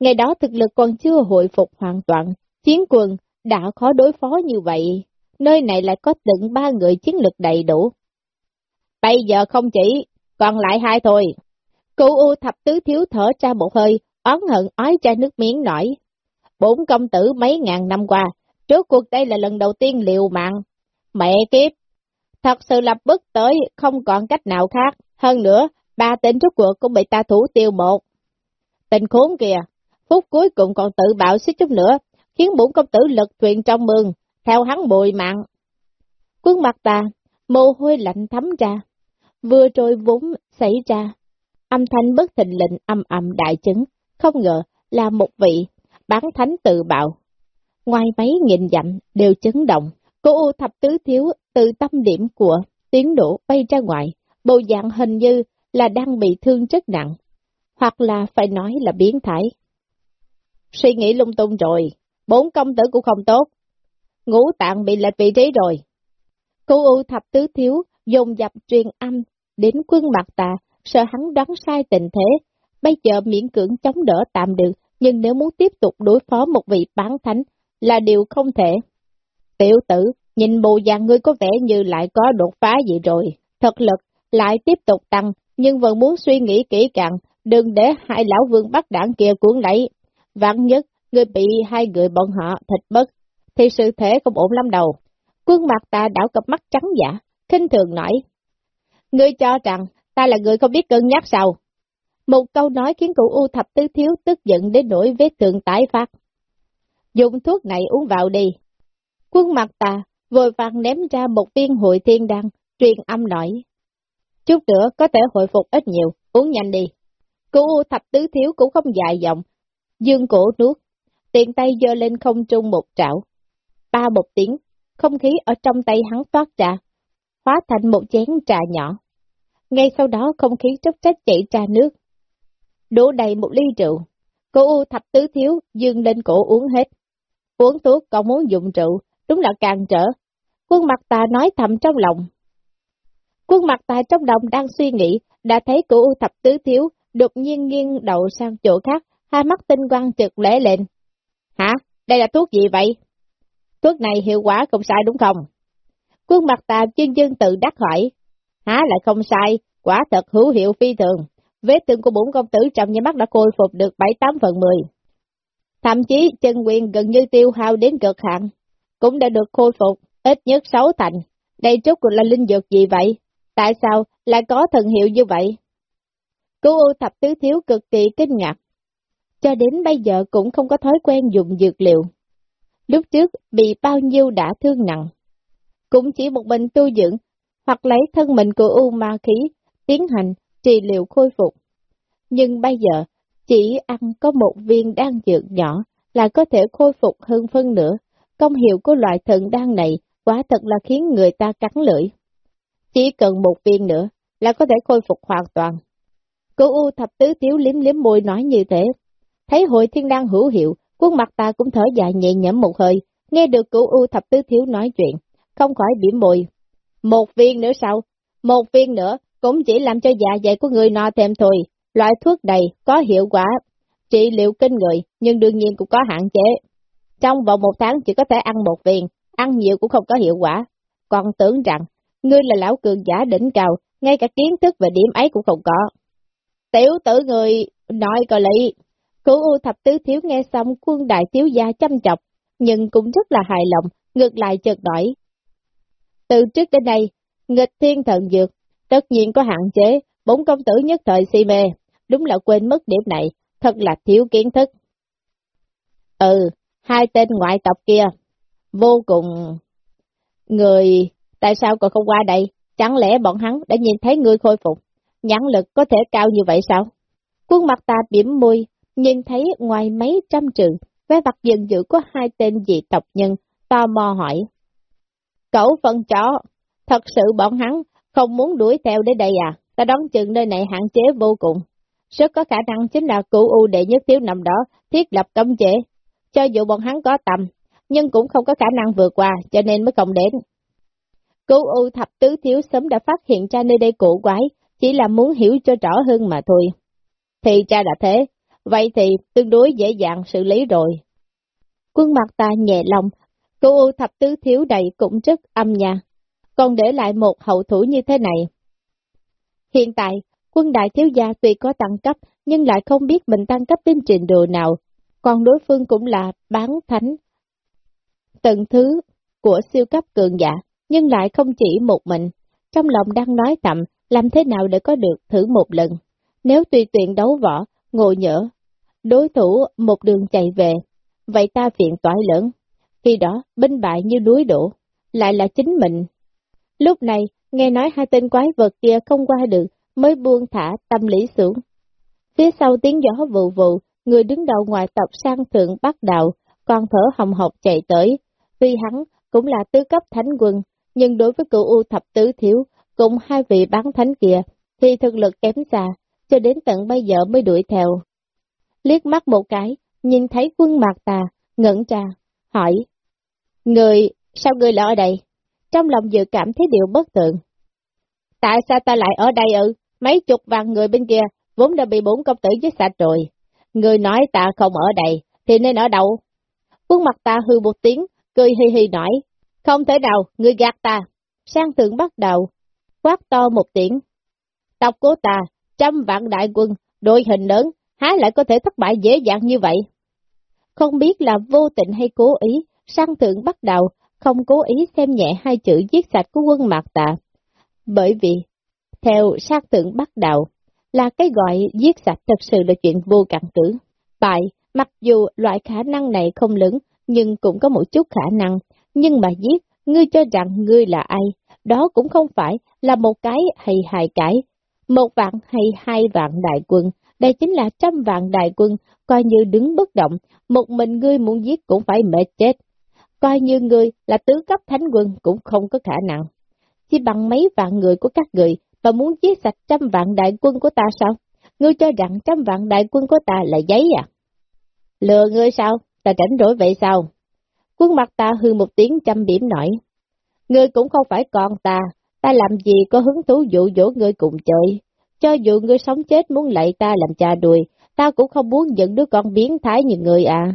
Ngày đó thực lực còn chưa hồi phục hoàn toàn, chiến quần đã khó đối phó như vậy, nơi này lại có tận ba người chiến lực đầy đủ. Bây giờ không chỉ, còn lại hai thôi. Cụ U thập tứ thiếu thở ra một hơi, oán hận ói ra nước miếng nổi. Bốn công tử mấy ngàn năm qua, trước cuộc đây là lần đầu tiên liều mạng. Mẹ kiếp! Thật sự lập bức tới, không còn cách nào khác. Hơn nữa, ba tên rốt cuộc cũng bị ta thủ tiêu một. Tình khốn kìa, phút cuối cùng còn tự bạo xích chút nữa, khiến bốn công tử lực truyền trong mương, theo hắn bồi mạng. Quân mặt ta, mồ hôi lạnh thấm ra, vừa trôi vốn xảy ra, âm thanh bất thình lệnh âm ầm đại chứng, không ngờ là một vị bán thánh tự bạo. Ngoài mấy nghìn dặm đều chấn động, cô U thập tứ thiếu từ tâm điểm của tiếng nổ bay ra ngoài, bộ dạng hình như là đang bị thương rất nặng, hoặc là phải nói là biến thái. Suy nghĩ lung tung rồi, bốn công tử cũng không tốt, ngũ tạng bị lệch vị trí rồi. Cô U thập tứ thiếu dùng dập truyền âm đến quân mặt tà, sợ hắn đoán sai tình thế, bây giờ miễn cưỡng chống đỡ tạm được, nhưng nếu muốn tiếp tục đối phó một vị bán thánh là điều không thể. Tiểu tử, nhìn bộ dạng ngươi có vẻ như lại có đột phá gì rồi, thật lực lại tiếp tục tăng, nhưng vẫn muốn suy nghĩ kỹ càng, đừng để hai lão vương bắt đảng kia cuốn lấy. Vạn nhất, người bị hai người bọn họ thịt bất, thì sự thể không ổn lắm đầu Quân mặt ta đảo cặp mắt trắng giả, khinh thường nói. Ngươi cho rằng ta là người không biết cân nhắc sao? Một câu nói khiến cụ U thập tứ thiếu tức giận đến nỗi vết thương tái phát. Dùng thuốc này uống vào đi. Quân mặt ta vội vàng ném ra một viên hội thiên đăng, truyền âm nói. Chút nữa có thể hồi phục ít nhiều, uống nhanh đi. Cụ U thập tứ thiếu cũng không dài dòng, dương cổ nuốt, tiện tay giơ lên không trung một trảo. Ba một tiếng, không khí ở trong tay hắn toát ra, hóa thành một chén trà nhỏ. Ngay sau đó không khí chốc trách chảy ra nước. Đổ đầy một ly rượu, cô U thập tứ thiếu dương lên cổ uống hết. Uống thuốc còn muốn dùng rượu, đúng là càng trở. Quân mặt ta nói thầm trong lòng. Khuôn mặt tại trong đồng đang suy nghĩ, đã thấy cửu U thập tứ thiếu đột nhiên nghiêng đầu sang chỗ khác, hai mắt tinh quang trực lễ lên. Hả? Đây là thuốc gì vậy? Thuốc này hiệu quả không sai đúng không? Khuôn mặt tà chân chân tự đắc hỏi. hả lại không sai, quả thật hữu hiệu phi thường. Vết thương của bốn công tử trong nhà mắt đã khôi phục được 7-8 phần 10. Thậm chí chân quyền gần như tiêu hao đến cực hạn, cũng đã được khôi phục ít nhất 6 thành. Đây rốt cuộc là linh dược gì vậy? Tại sao lại có thần hiệu như vậy? Cô U thập tứ thiếu cực kỳ kinh ngạc. Cho đến bây giờ cũng không có thói quen dùng dược liệu. Lúc trước bị bao nhiêu đã thương nặng. Cũng chỉ một mình tu dưỡng, hoặc lấy thân mình của U ma khí, tiến hành trị liệu khôi phục. Nhưng bây giờ, chỉ ăn có một viên đan dược nhỏ là có thể khôi phục hơn phân nữa. Công hiệu của loại thần đan này quả thật là khiến người ta cắn lưỡi. Chỉ cần một viên nữa là có thể khôi phục hoàn toàn. Cô U thập tứ thiếu liếm liếm môi nói như thế. Thấy hội thiên đan hữu hiệu, quân mặt ta cũng thở dài nhẹ nhõm một hơi, nghe được cô U thập tứ thiếu nói chuyện, không khỏi biểm môi. Một viên nữa sao? Một viên nữa cũng chỉ làm cho dạ dày của người no thêm thôi. Loại thuốc này có hiệu quả trị liệu kinh người, nhưng đương nhiên cũng có hạn chế. Trong vòng một tháng chỉ có thể ăn một viên, ăn nhiều cũng không có hiệu quả. Còn tưởng rằng, ngươi là lão cường giả đỉnh cao, ngay cả kiến thức về điểm ấy cũng không có. Tiểu tử người nói coi lý, cửu u thập tứ thiếu nghe xong quân đại thiếu gia chăm chọc, nhưng cũng rất là hài lòng, ngược lại chợt đổi. Từ trước đến nay, nghịch thiên thần dược, tất nhiên có hạn chế, bốn công tử nhất thời si mê, đúng là quên mất điểm này, thật là thiếu kiến thức. Ừ, hai tên ngoại tộc kia, vô cùng... Người, tại sao còn không qua đây? Chẳng lẽ bọn hắn đã nhìn thấy ngươi khôi phục? Nhãn lực có thể cao như vậy sao? Quân mặt ta biểm môi, nhìn thấy ngoài mấy trăm trường, vẻ mặt dần dữ có hai tên dị tộc nhân, tò mò hỏi. Cậu phân chó, thật sự bọn hắn không muốn đuổi theo đến đây à? Ta đón chừng nơi này hạn chế vô cùng. Rất có khả năng chính là cụ U đệ nhất thiếu nằm đó thiết lập cấm chế. Cho dù bọn hắn có tầm, nhưng cũng không có khả năng vượt qua, cho nên mới không đến. Cụ U thập tứ thiếu sớm đã phát hiện ra nơi đây cổ quái, chỉ là muốn hiểu cho rõ hơn mà thôi. Thì cha đã thế, vậy thì tương đối dễ dàng xử lý rồi. Quân mặt ta nhẹ lòng, cụ U thập tứ thiếu đầy cũng rất âm nhà, còn để lại một hậu thủ như thế này. Hiện tại, quân đại thiếu gia tuy có tăng cấp, nhưng lại không biết mình tăng cấp đến trình độ nào, còn đối phương cũng là bán thánh. Tận thứ của siêu cấp cường giả, nhưng lại không chỉ một mình, trong lòng đang nói tạm, làm thế nào để có được thử một lần. Nếu tùy tiện đấu võ, ngộ nhỡ, đối thủ một đường chạy về, vậy ta viện tỏi lớn. Khi đó, binh bại như núi đổ, lại là chính mình. Lúc này, nghe nói hai tên quái vật kia không qua được, mới buông thả tâm lý xuống. Phía sau tiếng gió vụ vụ, người đứng đầu ngoài tộc sang thượng bắt đầu, còn thở hồng hộc chạy tới. Tuy hắn cũng là tứ cấp thánh quân, nhưng đối với cựu U thập tứ thiếu, cùng hai vị bán thánh kia, thì thực lực kém xa, cho đến tận bây giờ mới đuổi theo. Liếc mắt một cái, nhìn thấy quân mạc tà, ngẩn ra, hỏi, Người, sao người lại ở đây? Trong lòng dự cảm thấy điều bất tượng. Tại sao ta lại ở đây ư? Mấy chục vạn người bên kia, vốn đã bị bốn công tử giết sạch rồi. Người nói ta không ở đây, thì nên ở đâu? Quân mặt ta hư một tiếng, cười hi hi nói, không thể nào, người gạt ta. Sang tượng bắt đầu, quát to một tiếng. Tộc của ta, trăm vạn đại quân, đội hình lớn, há lại có thể thất bại dễ dàng như vậy? Không biết là vô tình hay cố ý, sang tượng bắt đầu, không cố ý xem nhẹ hai chữ giết sạch của quân mạc tạ. Bởi vì, theo Sang tượng bắt đầu, là cái gọi giết sạch thật sự là chuyện vô cản tử. Tại, mặc dù loại khả năng này không lớn, nhưng cũng có một chút khả năng, nhưng mà giết, ngươi cho rằng ngươi là ai, đó cũng không phải là một cái hay hai cái. Một vạn hay hai vạn đại quân, đây chính là trăm vạn đại quân, coi như đứng bất động, một mình ngươi muốn giết cũng phải mệt chết. Coi như ngươi là tứ cấp thánh quân cũng không có khả năng. Chỉ bằng mấy vạn người của các người, mà muốn giết sạch trăm vạn đại quân của ta sao? Ngươi cho rằng trăm vạn đại quân của ta là giấy à? Lừa ngươi sao? Ta rảnh rỗi vậy sao? Quân mặt ta hư một tiếng chăm biểm nổi. Ngươi cũng không phải con ta, ta làm gì có hứng thú dụ dỗ ngươi cùng chơi. Cho dù ngươi sống chết muốn lạy ta làm cha đùi, ta cũng không muốn dẫn đứa con biến thái như người à.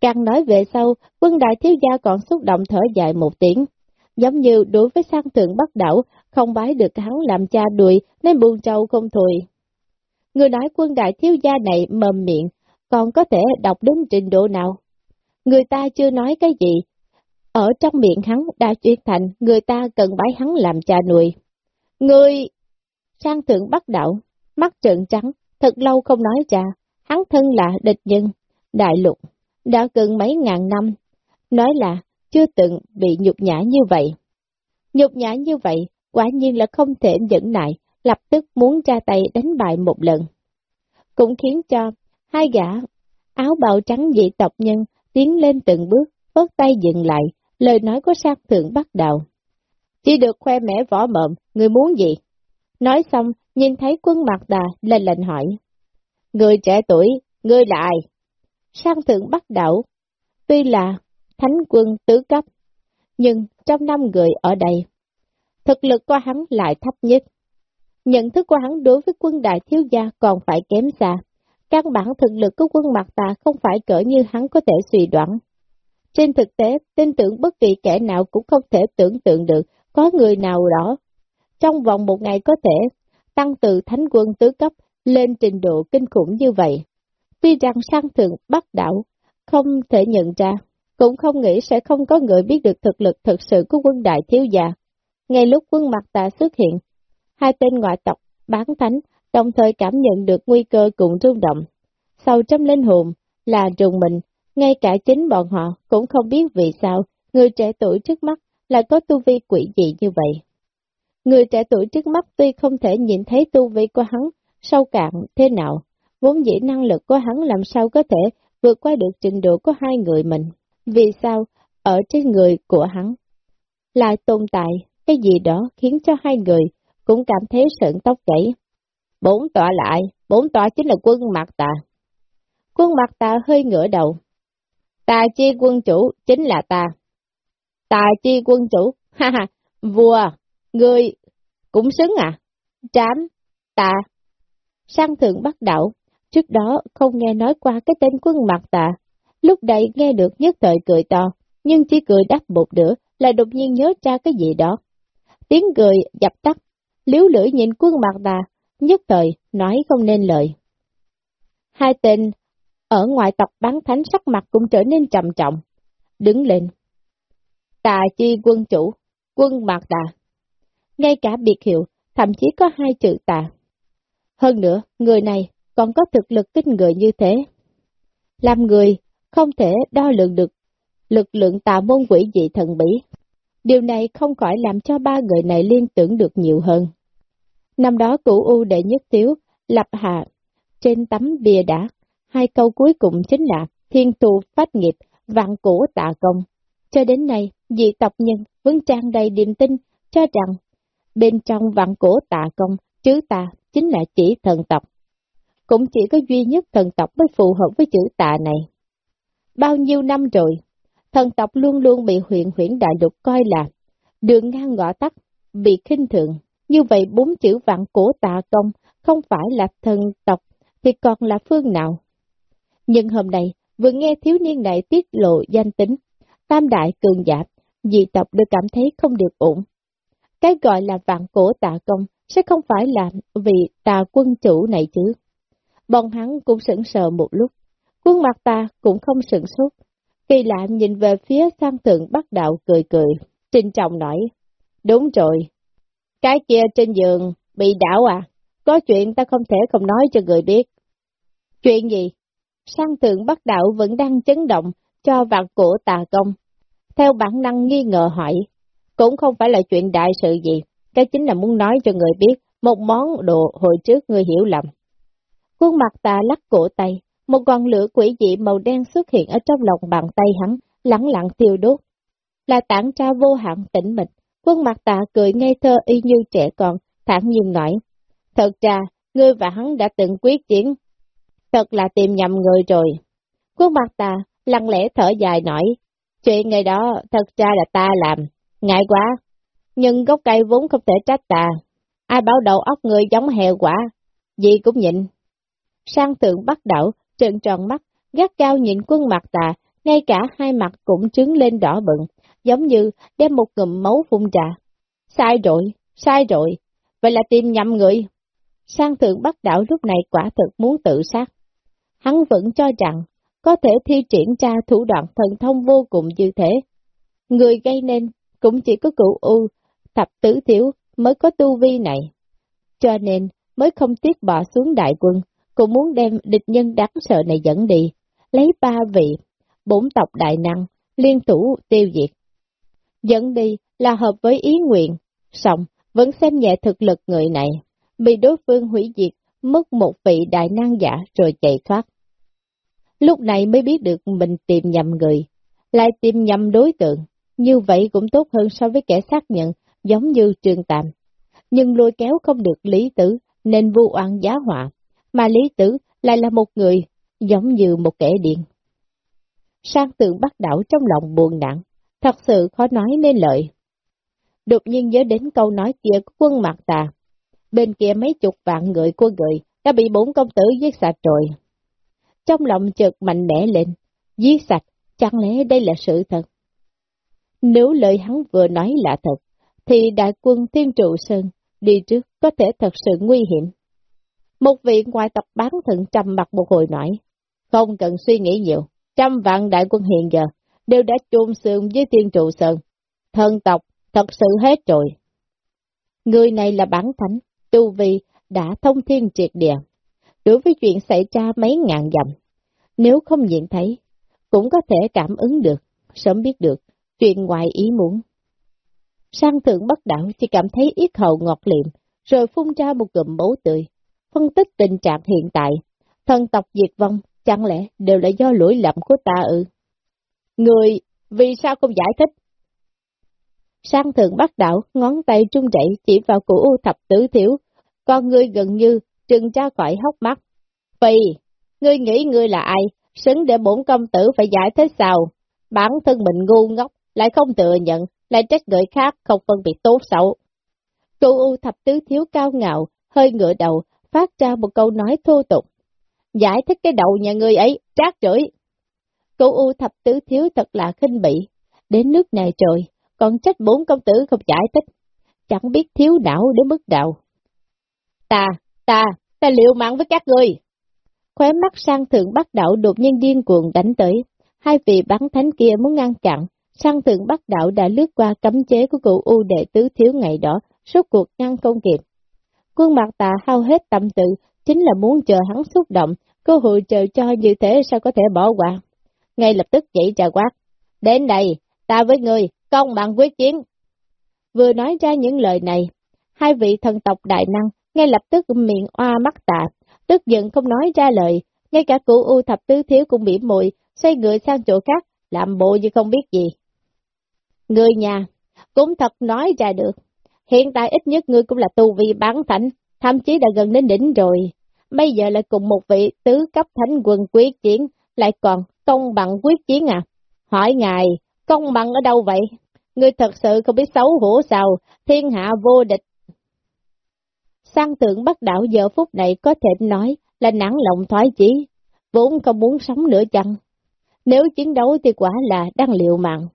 Càng nói về sau, quân đại thiếu gia còn xúc động thở dài một tiếng. Giống như đối với sang thượng bắt đảo, không bái được hắn làm cha đuổi nên buồn trâu không thùi. Người nói quân đại thiếu gia này mầm miệng, còn có thể đọc đến trình độ nào? Người ta chưa nói cái gì. Ở trong miệng hắn đã chuyển thành người ta cần bái hắn làm cha nuôi. Người sang thượng bắt đạo, mắt trợn trắng, thật lâu không nói cha, hắn thân là địch nhân, đại lục, đã gần mấy ngàn năm, nói là chưa từng bị nhục nhã như vậy. Nhục nhã như vậy, quả nhiên là không thể nhẫn nại, lập tức muốn ra tay đánh bại một lần. Cũng khiến cho hai gã áo bào trắng dị tộc nhân tiến lên từng bước, bớt tay dừng lại, lời nói của sát thượng bắt đầu. Chỉ được khoe mẽ võ mộm, người muốn gì? Nói xong, nhìn thấy quân mặt đà, lên lệnh hỏi. Người trẻ tuổi, người là ai? Sang thượng bắt đầu, tuy là thánh quân tứ cấp, nhưng trong năm người ở đây, thực lực của hắn lại thấp nhất. Nhận thức của hắn đối với quân đại thiếu gia còn phải kém xa. Căn bản thực lực của quân mặt tà không phải cỡ như hắn có thể suy đoán. Trên thực tế, tin tưởng bất kỳ kẻ nào cũng không thể tưởng tượng được có người nào đó trong vòng một ngày có thể tăng từ thánh quân tứ cấp lên trình độ kinh khủng như vậy. Tuy rằng sang thượng bắt đảo, không thể nhận ra, cũng không nghĩ sẽ không có người biết được thực lực thực sự của quân đại thiếu gia. Ngay lúc quân mặt tà xuất hiện, hai tên ngoại tộc bán thánh đồng thời cảm nhận được nguy cơ cùng rung động. Sau trăm linh hồn là trùng mình, ngay cả chính bọn họ cũng không biết vì sao người trẻ tuổi trước mắt lại có tu vi quỷ dị như vậy. Người trẻ tuổi trước mắt tuy không thể nhìn thấy tu vi của hắn sâu cạn thế nào, vốn dĩ năng lực của hắn làm sao có thể vượt qua được trình độ của hai người mình. Vì sao, ở trên người của hắn, lại tồn tại cái gì đó khiến cho hai người cũng cảm thấy sợn tóc gãy. Bốn tọa lại, bốn tọa chính là quân mặt tà. Quân mặt tà hơi ngửa đầu. Tà chi quân chủ chính là ta. Tà chi quân chủ, [LAUGHS] ha ha, vua, người cũng xứng à? Trám, tà. Sang thượng bắt đảo, trước đó không nghe nói qua cái tên quân mặt tà. Lúc đây nghe được nhất thời cười to, nhưng chỉ cười đắp một nửa là đột nhiên nhớ ra cái gì đó. Tiếng cười dập tắt, liếu lưỡi nhìn quân mặt tà, nhất thời nói không nên lời. Hai tên ở ngoài tộc bán thánh sắc mặt cũng trở nên trầm trọng, đứng lên. Tà chi quân chủ, quân mạc tà. Ngay cả biệt hiệu, thậm chí có hai chữ tà. Hơn nữa, người này còn có thực lực kinh người như thế. Làm người không thể đo lường được lực lượng tà môn quỷ dị thần bí. Điều này không khỏi làm cho ba người này liên tưởng được nhiều hơn. Năm đó cửu U đệ nhất tiếu, lập hạ, trên tấm bia đá, hai câu cuối cùng chính là thiên tu phát nghiệp, vạn cổ tạ công. Cho đến nay, dị tộc nhân vẫn trang đầy điềm tin cho rằng bên trong vạn cổ tạ công, chữ tạ chính là chỉ thần tộc. Cũng chỉ có duy nhất thần tộc mới phù hợp với chữ tạ này. Bao nhiêu năm rồi, thần tộc luôn luôn bị huyện huyển đại lục coi là đường ngang ngõ tắt, bị khinh thường. Như vậy bốn chữ vạn cổ tạ công không phải là thần tộc thì còn là phương nào? Nhưng hôm nay, vừa nghe thiếu niên này tiết lộ danh tính, tam đại cường giả, dị tộc đều cảm thấy không được ổn. Cái gọi là vạn cổ tạ công sẽ không phải là vì tà quân chủ này chứ. Bọn hắn cũng sững sờ một lúc, quân mặt ta cũng không sững sốt. Kỳ lạ nhìn về phía sang thượng bắt đạo cười cười, trình trọng nói, đúng rồi, cái kia trên giường, bị đảo à, có chuyện ta không thể không nói cho người biết. Chuyện gì? Sang tượng bắt đạo vẫn đang chấn động cho vạn cổ tà công. Theo bản năng nghi ngờ hỏi, cũng không phải là chuyện đại sự gì, cái chính là muốn nói cho người biết một món đồ hồi trước người hiểu lầm. Khuôn mặt tà lắc cổ tay, một con lửa quỷ dị màu đen xuất hiện ở trong lòng bàn tay hắn, lẳng lặng tiêu đốt. Là tảng tra vô hạn tĩnh mịch, quân mặt tạ cười ngây thơ y như trẻ con, thản nhiên nói. Thật ra, ngươi và hắn đã từng quyết chiến. Thật là tìm nhầm người rồi. Quân mặt tạ lặng lẽ thở dài nói. Chuyện ngày đó thật ra là ta làm, ngại quá. Nhưng gốc cây vốn không thể trách ta. Ai bảo đầu óc người giống heo quả, gì cũng nhịn. Sang tượng bắt đảo, trợn tròn mắt, gắt cao nhìn quân mặt tà, ngay cả hai mặt cũng trứng lên đỏ bừng, giống như đem một ngụm máu phun trà. Sai rồi, sai rồi, vậy là tìm nhầm người. Sang thượng bắt đảo lúc này quả thực muốn tự sát. Hắn vẫn cho rằng có thể thi triển ra thủ đoạn thần thông vô cùng như thế. Người gây nên cũng chỉ có cụ U, thập tứ thiếu mới có tu vi này. Cho nên, mới không tiếc bỏ xuống đại quân, cũng muốn đem địch nhân đáng sợ này dẫn đi, lấy ba vị, bốn tộc đại năng, liên thủ tiêu diệt. Dẫn đi là hợp với ý nguyện, xong vẫn xem nhẹ thực lực người này, bị đối phương hủy diệt, mất một vị đại năng giả rồi chạy thoát. Lúc này mới biết được mình tìm nhầm người, lại tìm nhầm đối tượng, như vậy cũng tốt hơn so với kẻ xác nhận, giống như trường tạm. Nhưng lôi kéo không được lý tử, nên vu oan giá họa, mà lý tử lại là một người, giống như một kẻ điện. Sang tượng bắt đảo trong lòng buồn nặng, thật sự khó nói nên lợi. Đột nhiên nhớ đến câu nói kia của quân mặt tà, bên kia mấy chục vạn người của người đã bị bốn công tử giết sạch rồi. Trong lòng chợt mạnh mẽ lên, giết sạch, chẳng lẽ đây là sự thật? Nếu lời hắn vừa nói là thật, thì đại quân Thiên Trụ Sơn đi trước có thể thật sự nguy hiểm. Một vị ngoại tập bán thận trầm mặt một hồi nói, không cần suy nghĩ nhiều, trăm vạn đại quân hiện giờ đều đã chôn xương với tiên Trụ Sơn. Thần tộc thật sự hết rồi. Người này là bản thánh, tu vi đã thông thiên triệt địa. Đối với chuyện xảy ra mấy ngàn dặm, nếu không nhìn thấy, cũng có thể cảm ứng được, sớm biết được, chuyện ngoài ý muốn. Sang thượng bất đảo chỉ cảm thấy ít hầu ngọt liệm, rồi phun ra một cụm máu tươi, phân tích tình trạng hiện tại. Thần tộc diệt vong, chẳng lẽ đều là do lỗi lầm của ta ư? Người, vì sao không giải thích? Sang thượng bắt đảo, ngón tay trung chảy chỉ vào cụ u thập tứ thiếu, con ngươi gần như trừng ra khỏi hốc mắt. vì ngươi nghĩ ngươi là ai, xứng để bổn công tử phải giải thích sao? Bản thân mình ngu ngốc, lại không tự nhận, lại trách người khác không phân biệt tốt xấu. Cụ u thập tứ thiếu cao ngạo, hơi ngựa đầu, phát ra một câu nói thô tục. Giải thích cái đầu nhà ngươi ấy, trát rưỡi. Cụ u thập tứ thiếu thật là khinh bỉ. Đến nước này trời, còn trách bốn công tử không giải thích. Chẳng biết thiếu não đến mức đạo. Ta, ta, ta liệu mạng với các ngươi. Khóe mắt sang thượng bắt đạo đột nhiên điên cuồng đánh tới. Hai vị bắn thánh kia muốn ngăn chặn, sang thượng bắt đạo đã lướt qua cấm chế của cụ U đệ tứ thiếu ngày đó, suốt cuộc ngăn không kịp. Quân mặt tà hao hết tâm tự, chính là muốn chờ hắn xúc động, cơ hội chờ cho như thế sao có thể bỏ qua. Ngay lập tức dậy trà quát. Đến đây, ta với người, công bằng quyết chiến. Vừa nói ra những lời này, hai vị thần tộc đại năng ngay lập tức miệng oa mắt tạ, tức giận không nói ra lời, ngay cả cụ U thập tứ thiếu cũng bị mùi, xoay người sang chỗ khác, làm bộ như không biết gì. Người nhà, cũng thật nói ra được, hiện tại ít nhất ngươi cũng là tu vi bán thánh, thậm chí đã gần đến đỉnh rồi, bây giờ lại cùng một vị tứ cấp thánh quân quyết chiến, lại còn công bằng quyết chiến à? Hỏi ngài, công bằng ở đâu vậy? Ngươi thật sự không biết xấu hổ sao, thiên hạ vô địch. Sang tượng bắt đảo giờ phút này có thể nói là nản lòng thoái chí, vốn không muốn sống nữa chăng? Nếu chiến đấu thì quả là đang liệu mạng.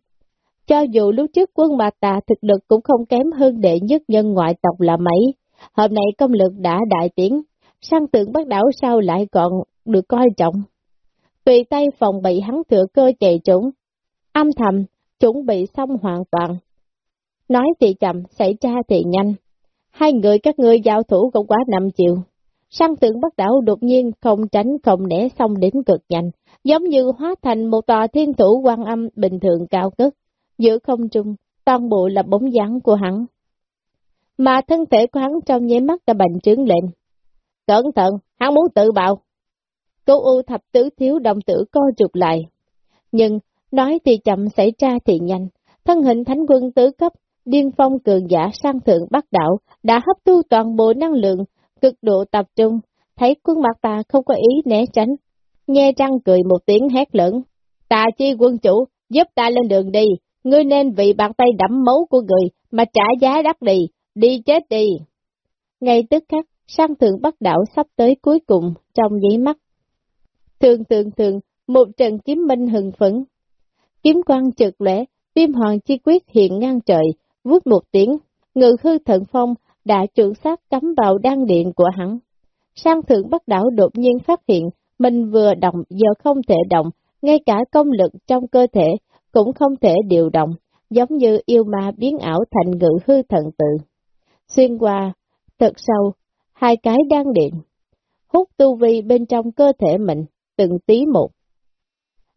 Cho dù lúc trước quân bà tà thực lực cũng không kém hơn đệ nhất nhân ngoại tộc là mấy, hôm nay công lực đã đại tiến, sang tượng bắt đảo sao lại còn được coi trọng. Tùy tay phòng bị hắn thừa cơ chạy trốn, âm thầm, chuẩn bị xong hoàn toàn. Nói thì chậm, xảy ra thì nhanh. Hai người các ngươi giao thủ không quá năm chịu, Sang tượng bắt đảo đột nhiên không tránh không né xong đến cực nhanh, giống như hóa thành một tòa thiên thủ quan âm bình thường cao cất, giữa không trung, toàn bộ là bóng dáng của hắn. Mà thân thể của hắn trong nháy mắt đã bành trướng lên. Cẩn thận, hắn muốn tự bạo. Cô U thập tứ thiếu đồng tử co trục lại. Nhưng, nói thì chậm xảy ra thì nhanh, thân hình thánh quân tứ cấp, điên phong cường giả sang thượng bắc đảo, đã hấp thu toàn bộ năng lượng, cực độ tập trung, thấy quân mặt ta không có ý né tránh. Nhe răng cười một tiếng hét lớn. Tà chi quân chủ, giúp ta lên đường đi, ngươi nên vì bàn tay đẫm máu của người mà trả giá đắt đi, đi chết đi. Ngay tức khắc, sang thượng bắc đảo sắp tới cuối cùng trong giấy mắt. Thường thường thường, một trận kiếm minh hừng phấn. Kiếm quang trực lẽ, viêm hoàng chi quyết hiện ngang trời, vút một tiếng, ngự hư thận phong đã trưởng sát cắm vào đan điện của hắn. Sang thượng bắc đảo đột nhiên phát hiện, mình vừa động giờ không thể động, ngay cả công lực trong cơ thể cũng không thể điều động, giống như yêu ma biến ảo thành ngự hư thần tự. Xuyên qua, thật sâu, hai cái đan điện, hút tu vi bên trong cơ thể mình, từng tí một.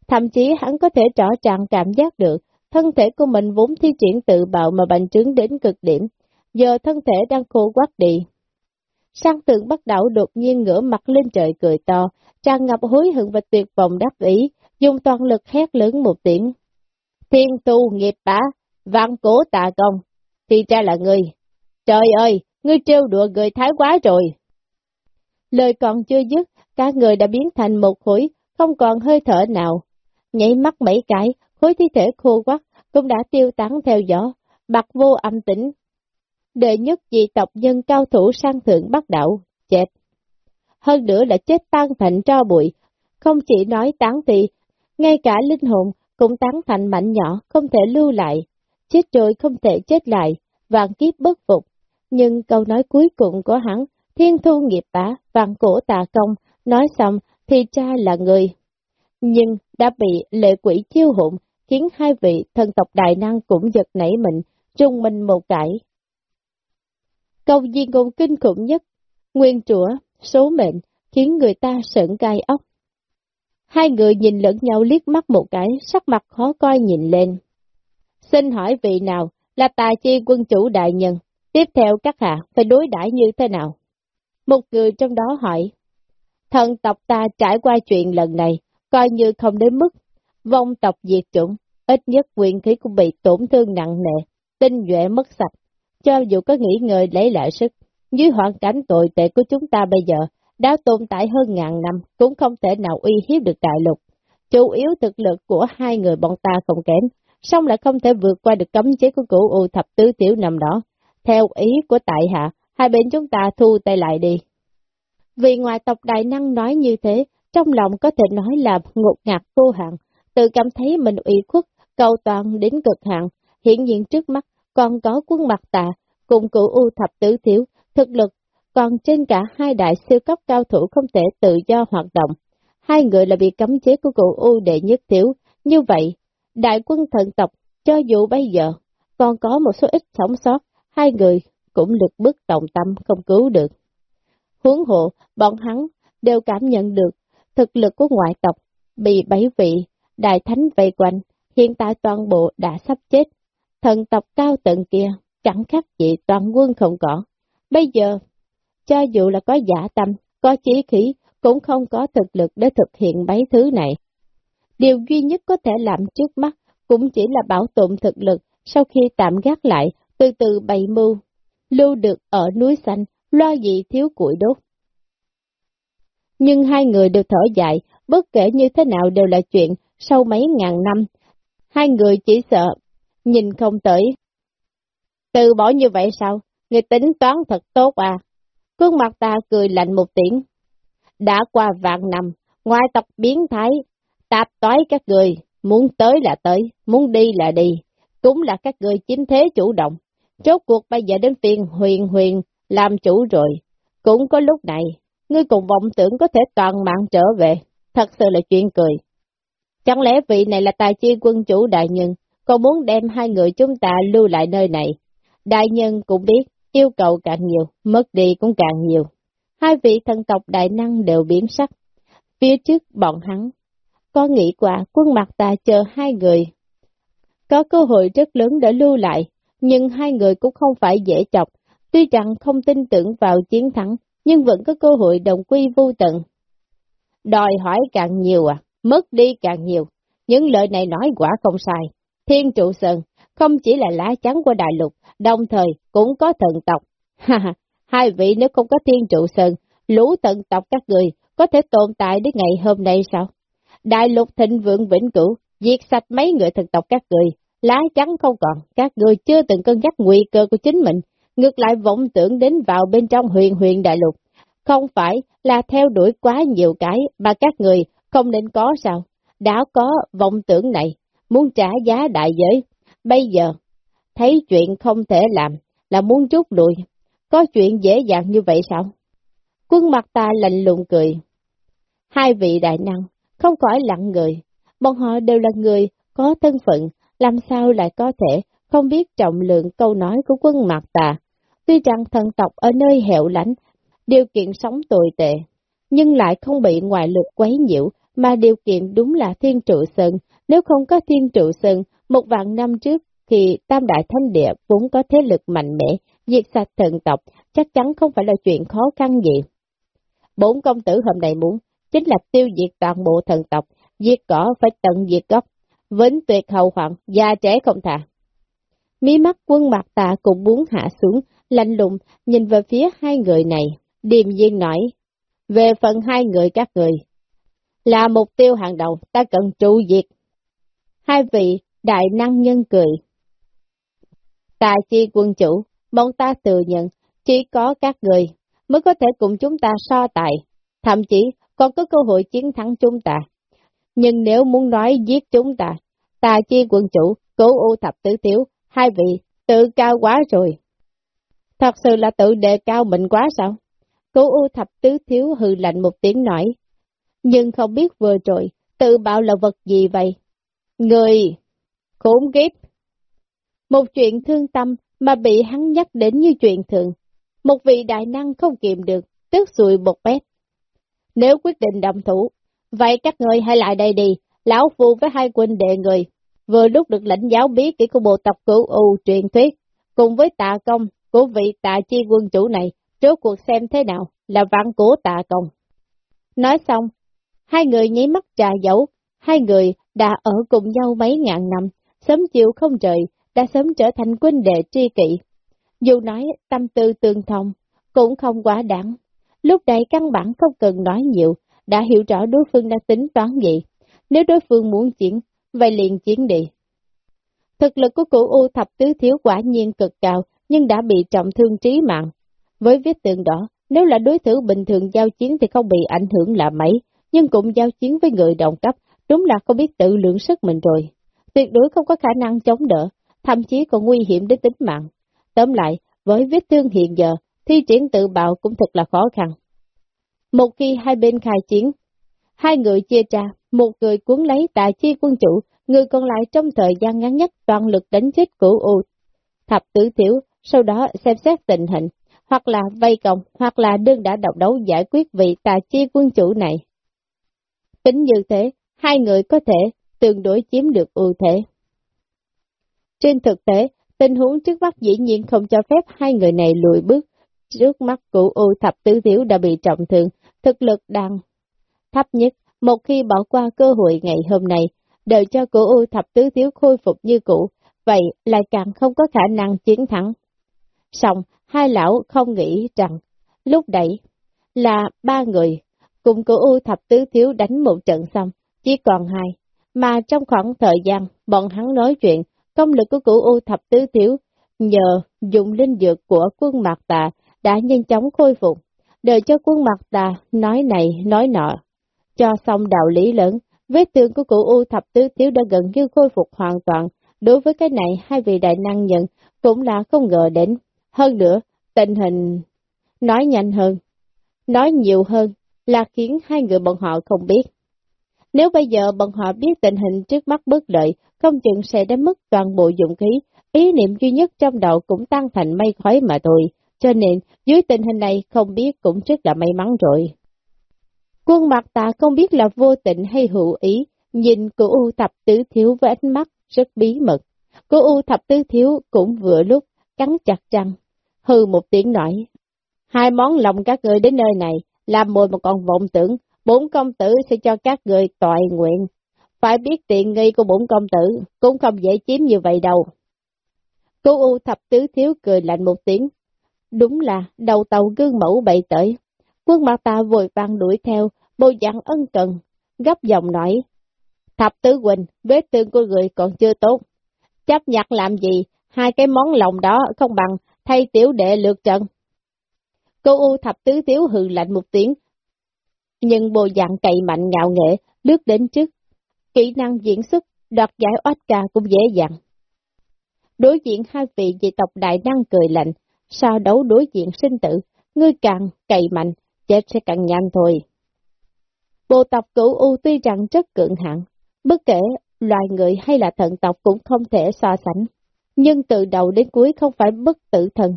Thậm chí hắn có thể rõ ràng cảm giác được, thân thể của mình vốn thi triển tự bạo mà bành trướng đến cực điểm, giờ thân thể đang khô quắt đi. Sang tượng bắt đầu đột nhiên ngửa mặt lên trời cười to, tràn ngập hối hận và tuyệt vọng đắc ý, dùng toàn lực hét lớn một tiếng. Thiên tu nghiệp bá, vạn cổ tà công, thì ra là ngươi. Trời ơi, ngươi trêu đùa người thái quá rồi. Lời còn chưa dứt, cả người đã biến thành một khối, không còn hơi thở nào. Nhảy mắt mấy cái, khối thi thể khô quắc cũng đã tiêu tán theo gió, bạc vô âm tĩnh. Đệ nhất dị tộc nhân cao thủ sang thượng bắt đạo chết. Hơn nữa là chết tan thành tro bụi, không chỉ nói tán thì, ngay cả linh hồn cũng tán thành mạnh nhỏ, không thể lưu lại. Chết rồi không thể chết lại, vạn kiếp bất phục. Nhưng câu nói cuối cùng của hắn, thiên thu nghiệp bá, vạn cổ tà công, nói xong thì cha là người. Nhưng đã bị lệ quỷ chiêu hụn, khiến hai vị thần tộc đại năng cũng giật nảy mình, rung mình một cãi. Câu di ngôn kinh khủng nhất, nguyên trũa, số mệnh, khiến người ta sợn gai ốc. Hai người nhìn lẫn nhau liếc mắt một cái, sắc mặt khó coi nhìn lên. Xin hỏi vị nào là tài chi quân chủ đại nhân, tiếp theo các hạ phải đối đãi như thế nào? Một người trong đó hỏi, thần tộc ta trải qua chuyện lần này, coi như không đến mức vong tộc diệt chủng, ít nhất quyền khí cũng bị tổn thương nặng nề, tinh nhuệ mất sạch, cho dù có nghỉ ngơi lấy lại sức. Dưới hoàn cảnh tồi tệ của chúng ta bây giờ, đã tồn tại hơn ngàn năm, cũng không thể nào uy hiếp được đại lục. Chủ yếu thực lực của hai người bọn ta không kém, song lại không thể vượt qua được cấm chế của cửu U thập tứ tiểu năm đó. Theo ý của tại hạ, hai bên chúng ta thu tay lại đi. Vì ngoài tộc đại năng nói như thế, trong lòng có thể nói là ngột ngạt vô hạn, tự cảm thấy mình ủy khuất, cầu toàn đến cực hạn, hiện diện trước mắt còn có quân mặt tạ, cùng cửu U thập tứ thiếu, thực lực còn trên cả hai đại siêu cấp cao thủ không thể tự do hoạt động. Hai người là bị cấm chế của cửu U đệ nhất thiếu, như vậy, đại quân thần tộc, cho dù bây giờ còn có một số ít sống sót, hai người cũng lực bức tổng tâm không cứu được. Huống hộ, bọn hắn đều cảm nhận được thực lực của ngoại tộc, bị bảy vị, đại thánh vây quanh, hiện tại toàn bộ đã sắp chết. Thần tộc cao tận kia, chẳng khác gì toàn quân không có. Bây giờ, cho dù là có giả tâm, có chí khí, cũng không có thực lực để thực hiện mấy thứ này. Điều duy nhất có thể làm trước mắt cũng chỉ là bảo tồn thực lực sau khi tạm gác lại, từ từ bày mưu, lưu được ở núi xanh, lo gì thiếu củi đốt. Nhưng hai người đều thở dài, bất kể như thế nào đều là chuyện sau mấy ngàn năm. Hai người chỉ sợ, nhìn không tới. Từ bỏ như vậy sao? Người tính toán thật tốt à? Khuôn mặt ta cười lạnh một tiếng. Đã qua vạn năm, ngoài tộc biến thái, tạp toái các người, muốn tới là tới, muốn đi là đi, cũng là các người chính thế chủ động. Chốt cuộc bây giờ đến phiên huyền huyền làm chủ rồi, cũng có lúc này, ngươi cùng vọng tưởng có thể toàn mạng trở về, thật sự là chuyện cười. Chẳng lẽ vị này là tài chi quân chủ đại nhân, còn muốn đem hai người chúng ta lưu lại nơi này? Đại nhân cũng biết, yêu cầu càng nhiều, mất đi cũng càng nhiều. Hai vị thần tộc đại năng đều biến sắc. Phía trước bọn hắn, có nghĩ qua quân mặt ta chờ hai người. Có cơ hội rất lớn để lưu lại, nhưng hai người cũng không phải dễ chọc, tuy rằng không tin tưởng vào chiến thắng, nhưng vẫn có cơ hội đồng quy vô tận. Đòi hỏi càng nhiều à, mất đi càng nhiều, những lời này nói quả không sai. Thiên trụ sơn không chỉ là lá chắn của đại lục, đồng thời cũng có thần tộc. [LAUGHS] Ha ha, hai vị nếu không có thiên trụ sơn, lũ thần tộc các người có thể tồn tại đến ngày hôm nay sao? Đại lục thịnh vượng vĩnh cửu, diệt sạch mấy người thần tộc các người, lá chắn không còn, các người chưa từng cân nhắc nguy cơ của chính mình, ngược lại vọng tưởng đến vào bên trong huyền huyền đại lục. Không phải là theo đuổi quá nhiều cái mà các người không nên có sao? Đã có vọng tưởng này, muốn trả giá đại giới, bây giờ thấy chuyện không thể làm là muốn rút lui, có chuyện dễ dàng như vậy sao? Quân mặt ta lạnh lùng cười. Hai vị đại năng, không khỏi lặng người, bọn họ đều là người có thân phận, làm sao lại có thể không biết trọng lượng câu nói của quân mặt tà. Tuy rằng thần tộc ở nơi hẻo lánh điều kiện sống tồi tệ, nhưng lại không bị ngoại lực quấy nhiễu, mà điều kiện đúng là thiên trụ sơn. Nếu không có thiên trụ sơn, một vạn năm trước, thì Tam Đại Thánh Địa vốn có thế lực mạnh mẽ, diệt sạch thần tộc, chắc chắn không phải là chuyện khó khăn gì. Bốn công tử hôm nay muốn, chính là tiêu diệt toàn bộ thần tộc, diệt cỏ phải tận diệt gốc, vĩnh tuyệt hậu hoạn, già trẻ không thà. Mí mắt quân mặt tạ cũng muốn hạ xuống, lạnh lùng, nhìn về phía hai người này, điềm nhiên nói, về phần hai người các người, là mục tiêu hàng đầu, ta cần trụ diệt. Hai vị đại năng nhân cười. Tài chi quân chủ, bọn ta tự nhận, chỉ có các người mới có thể cùng chúng ta so tài, thậm chí còn có cơ hội chiến thắng chúng ta. Nhưng nếu muốn nói giết chúng ta, tài chi quân chủ, cố u thập tứ thiếu, hai vị tự cao quá rồi. Thật sự là tự đề cao mình quá sao? Cố u thập tứ thiếu hư lạnh một tiếng nói. Nhưng không biết vừa rồi, tự bảo là vật gì vậy? Người! Khốn kiếp! Một chuyện thương tâm mà bị hắn nhắc đến như chuyện thường. Một vị đại năng không kiềm được, tức sùi bột bét. Nếu quyết định đồng thủ, vậy các người hãy lại đây đi, lão phu với hai quân đệ người, vừa lúc được lãnh giáo bí kỹ của bộ tộc cửu U truyền thuyết, cùng với tạ công của vị tạ chi quân chủ này, rốt cuộc xem thế nào là vạn cổ tạ công. Nói xong, hai người nháy mắt trà dấu, hai người đã ở cùng nhau mấy ngàn năm, sớm chịu không trời, đã sớm trở thành quân đệ tri kỷ. Dù nói tâm tư tương thông, cũng không quá đáng. Lúc này căn bản không cần nói nhiều, đã hiểu rõ đối phương đã tính toán gì. Nếu đối phương muốn chiến, vậy liền chiến đi. Thực lực của cụ U thập tứ thiếu quả nhiên cực cao, nhưng đã bị trọng thương trí mạng. Với vết tượng đó, nếu là đối thủ bình thường giao chiến thì không bị ảnh hưởng là mấy, nhưng cũng giao chiến với người đồng cấp, đúng là không biết tự lượng sức mình rồi. Tuyệt đối không có khả năng chống đỡ, thậm chí còn nguy hiểm đến tính mạng. Tóm lại, với vết thương hiện giờ, thi triển tự bạo cũng thật là khó khăn. Một khi hai bên khai chiến, hai người chia ra, một người cuốn lấy tại chi quân chủ, người còn lại trong thời gian ngắn nhất toàn lực đánh chết cửu U. Thập tử tiểu, sau đó xem xét tình hình, hoặc là vây công, hoặc là đương đã độc đấu giải quyết vị tà chi quân chủ này. Tính như thế, hai người có thể tương đối chiếm được ưu thế. Trên thực tế, tình huống trước mắt dĩ nhiên không cho phép hai người này lùi bước, trước mắt của U thập tứ thiếu đã bị trọng thương, thực lực đang thấp nhất, một khi bỏ qua cơ hội ngày hôm nay, đợi cho của U thập tứ thiếu khôi phục như cũ, vậy lại càng không có khả năng chiến thắng. Xong, hai lão không nghĩ rằng, lúc đấy là ba người, cùng của U thập tứ thiếu đánh một trận xong, chỉ còn hai, mà trong khoảng thời gian bọn hắn nói chuyện, công lực của cửu U thập tứ thiếu, nhờ dùng linh dược của quân mạc tà đã nhanh chóng khôi phục, đợi cho quân mạc tà nói này nói nọ. Cho xong đạo lý lớn, vết thương của cửu U thập tứ thiếu đã gần như khôi phục hoàn toàn, đối với cái này hai vị đại năng nhận cũng là không ngờ đến. Hơn nữa, tình hình nói nhanh hơn, nói nhiều hơn là khiến hai người bọn họ không biết. Nếu bây giờ bọn họ biết tình hình trước mắt bất lợi, không chừng sẽ đánh mất toàn bộ dụng khí, ý niệm duy nhất trong đầu cũng tăng thành mây khói mà thôi, cho nên dưới tình hình này không biết cũng rất là may mắn rồi. Quân mặt ta không biết là vô tình hay hữu ý, nhìn cô U thập tứ thiếu với ánh mắt rất bí mật. Cô U thập tứ thiếu cũng vừa lúc cắn chặt răng, hư một tiếng nói. Hai món lòng các người đến nơi này, làm mồi một con vọng tưởng, bốn công tử sẽ cho các người tội nguyện. Phải biết tiện nghi của bốn công tử, cũng không dễ chiếm như vậy đâu. Cô U thập tứ thiếu cười lạnh một tiếng. Đúng là đầu tàu gương mẫu bậy tới. Quân mặt ta vội vàng đuổi theo, bộ dạng ân cần, gấp giọng nói. Thập tứ huynh, vết thương của người còn chưa tốt. Chấp nhặt làm gì, hai cái món lòng đó không bằng thay tiểu đệ lượt trận. Cô U thập tứ thiếu hừ lạnh một tiếng, nhưng bộ dạng cậy mạnh ngạo nghệ, lướt đến trước. Kỹ năng diễn xuất, đoạt giải Oscar cũng dễ dàng. Đối diện hai vị dị tộc đại năng cười lạnh, sao đấu đối diện sinh tử, ngươi càng cậy mạnh, chết sẽ càng nhanh thôi. Bộ tộc cửu U tuy rằng rất cường hạn, bất kể loài người hay là thần tộc cũng không thể so sánh. Nhưng từ đầu đến cuối không phải bất tử thần.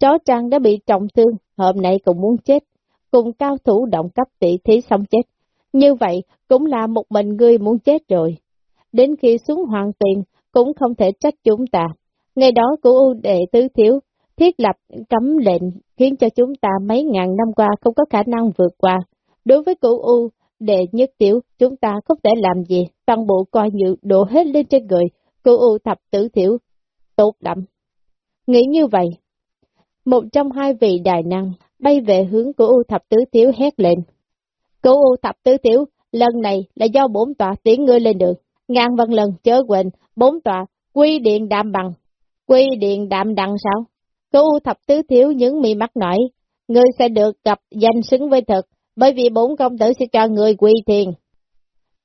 Chó trang đã bị trọng thương, hôm nay cũng muốn chết, cùng cao thủ động cấp tỷ thí xong chết. Như vậy cũng là một mình ngươi muốn chết rồi. Đến khi xuống hoàng tiền cũng không thể trách chúng ta. Ngày đó của ưu đệ tứ thiếu thiết lập cấm lệnh khiến cho chúng ta mấy ngàn năm qua không có khả năng vượt qua. Đối với cửu U, đệ nhất tiểu, chúng ta không thể làm gì, toàn bộ coi như đổ hết lên trên người, cửu U thập tử tiểu, tốt lắm. Nghĩ như vậy, một trong hai vị đại năng bay về hướng của U thập tứ Tiếu hét lên. Cửu U thập tứ Tiếu, lần này là do bốn tòa tiến ngươi lên được, ngàn vân lần chớ quên, bốn tòa, quy điện đạm bằng. Quy điện đạm đằng sao? u thập tứ thiếu những mi mắt nổi, ngươi sẽ được gặp danh xứng với thực, bởi vì bốn công tử sẽ cho người quy thiền.